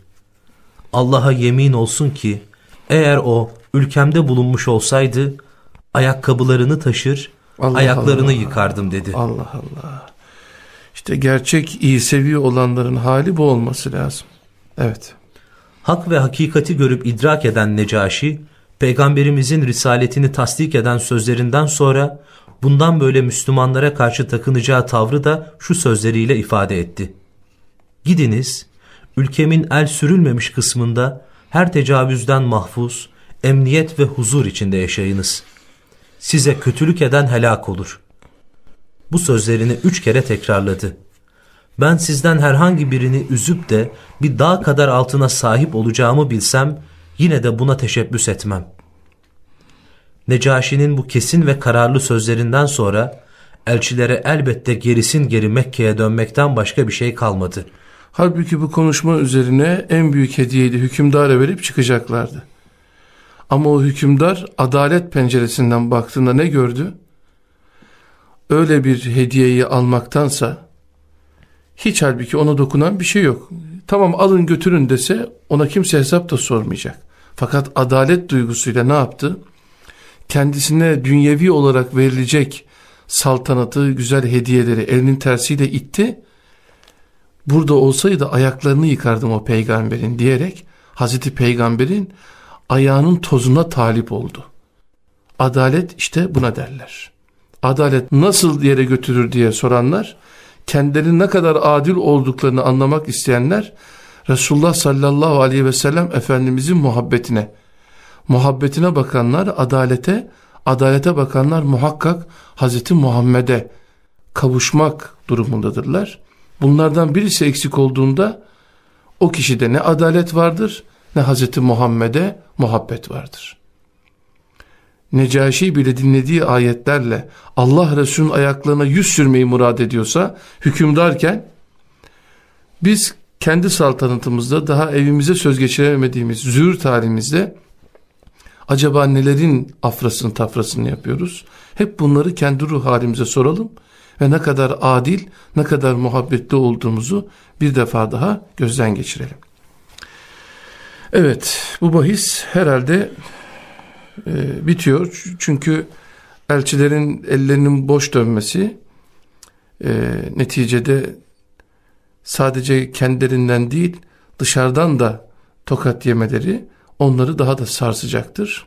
Allah'a yemin olsun ki eğer o ülkemde bulunmuş olsaydı ayakkabılarını taşır, Allah ayaklarını Allah. yıkardım dedi. Allah Allah. İşte gerçek iyi seviye olanların hali bu olması lazım. Evet. Hak ve hakikati görüp idrak eden Necaşi, Peygamberimizin risaletini tasdik eden sözlerinden sonra bundan böyle Müslümanlara karşı takınacağı tavrı da şu sözleriyle ifade etti. Gidiniz, ülkemin el sürülmemiş kısmında her tecavüzden mahfuz, emniyet ve huzur içinde yaşayınız. Size kötülük eden helak olur. Bu sözlerini üç kere tekrarladı. Ben sizden herhangi birini üzüp de bir dağ kadar altına sahip olacağımı bilsem yine de buna teşebbüs etmem. Necaşi'nin bu kesin ve kararlı sözlerinden sonra elçilere elbette gerisin geri Mekke'ye dönmekten başka bir şey kalmadı. Halbuki bu konuşma üzerine en büyük hediyeyi hükümdara verip çıkacaklardı. Ama o hükümdar adalet penceresinden baktığında ne gördü? Öyle bir hediyeyi almaktansa hiç halbuki ona dokunan bir şey yok. Tamam alın götürün dese ona kimse hesap da sormayacak. Fakat adalet duygusuyla ne yaptı? Kendisine dünyevi olarak verilecek saltanatı, güzel hediyeleri elinin tersiyle itti. Burada olsaydı ayaklarını yıkardım o peygamberin diyerek Hazreti Peygamber'in ayağının tozuna talip oldu. Adalet işte buna derler. Adalet nasıl yere götürür diye soranlar, kendilerinin ne kadar adil olduklarını anlamak isteyenler, Resulullah sallallahu aleyhi ve sellem Efendimizin muhabbetine, muhabbetine bakanlar adalete, adalete bakanlar muhakkak Hazreti Muhammed'e kavuşmak durumundadırlar. Bunlardan birisi eksik olduğunda o kişide ne adalet vardır ne Hazreti Muhammed'e muhabbet vardır. Necaşi bile dinlediği ayetlerle Allah Resulü'nün ayaklarına yüz sürmeyi murad ediyorsa hükümdarken biz kendi saltanatımızda daha evimize söz geçiremediğimiz züğürt halimizde acaba nelerin afrasını tafrasını yapıyoruz? Hep bunları kendi ruh halimize soralım ve ne kadar adil, ne kadar muhabbetli olduğumuzu bir defa daha gözden geçirelim. Evet, bu bahis herhalde e, bitiyor. Çünkü elçilerin ellerinin boş dönmesi e, neticede sadece kendilerinden değil dışarıdan da tokat yemeleri onları daha da sarsacaktır.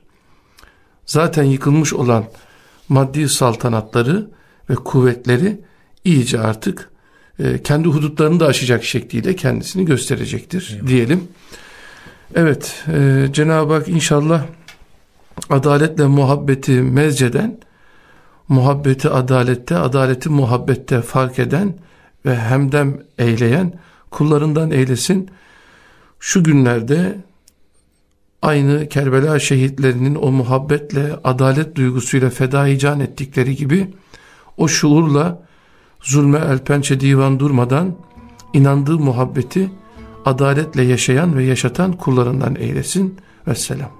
Zaten yıkılmış olan maddi saltanatları ve kuvvetleri iyice artık e, kendi hudutlarını da aşacak şekliyle kendisini gösterecektir Eyvallah. diyelim. Evet e, Cenab-ı Hak inşallah adaletle muhabbeti mezceden, muhabbeti adalette, adaleti muhabbette fark eden ve hemdem eyleyen kullarından eylesin. Şu günlerde aynı Kerbela şehitlerinin o muhabbetle, adalet duygusuyla fedai can ettikleri gibi o şuurla zulme el pençe divan durmadan inandığı muhabbeti adaletle yaşayan ve yaşatan kullarından eylesin. Vesselam.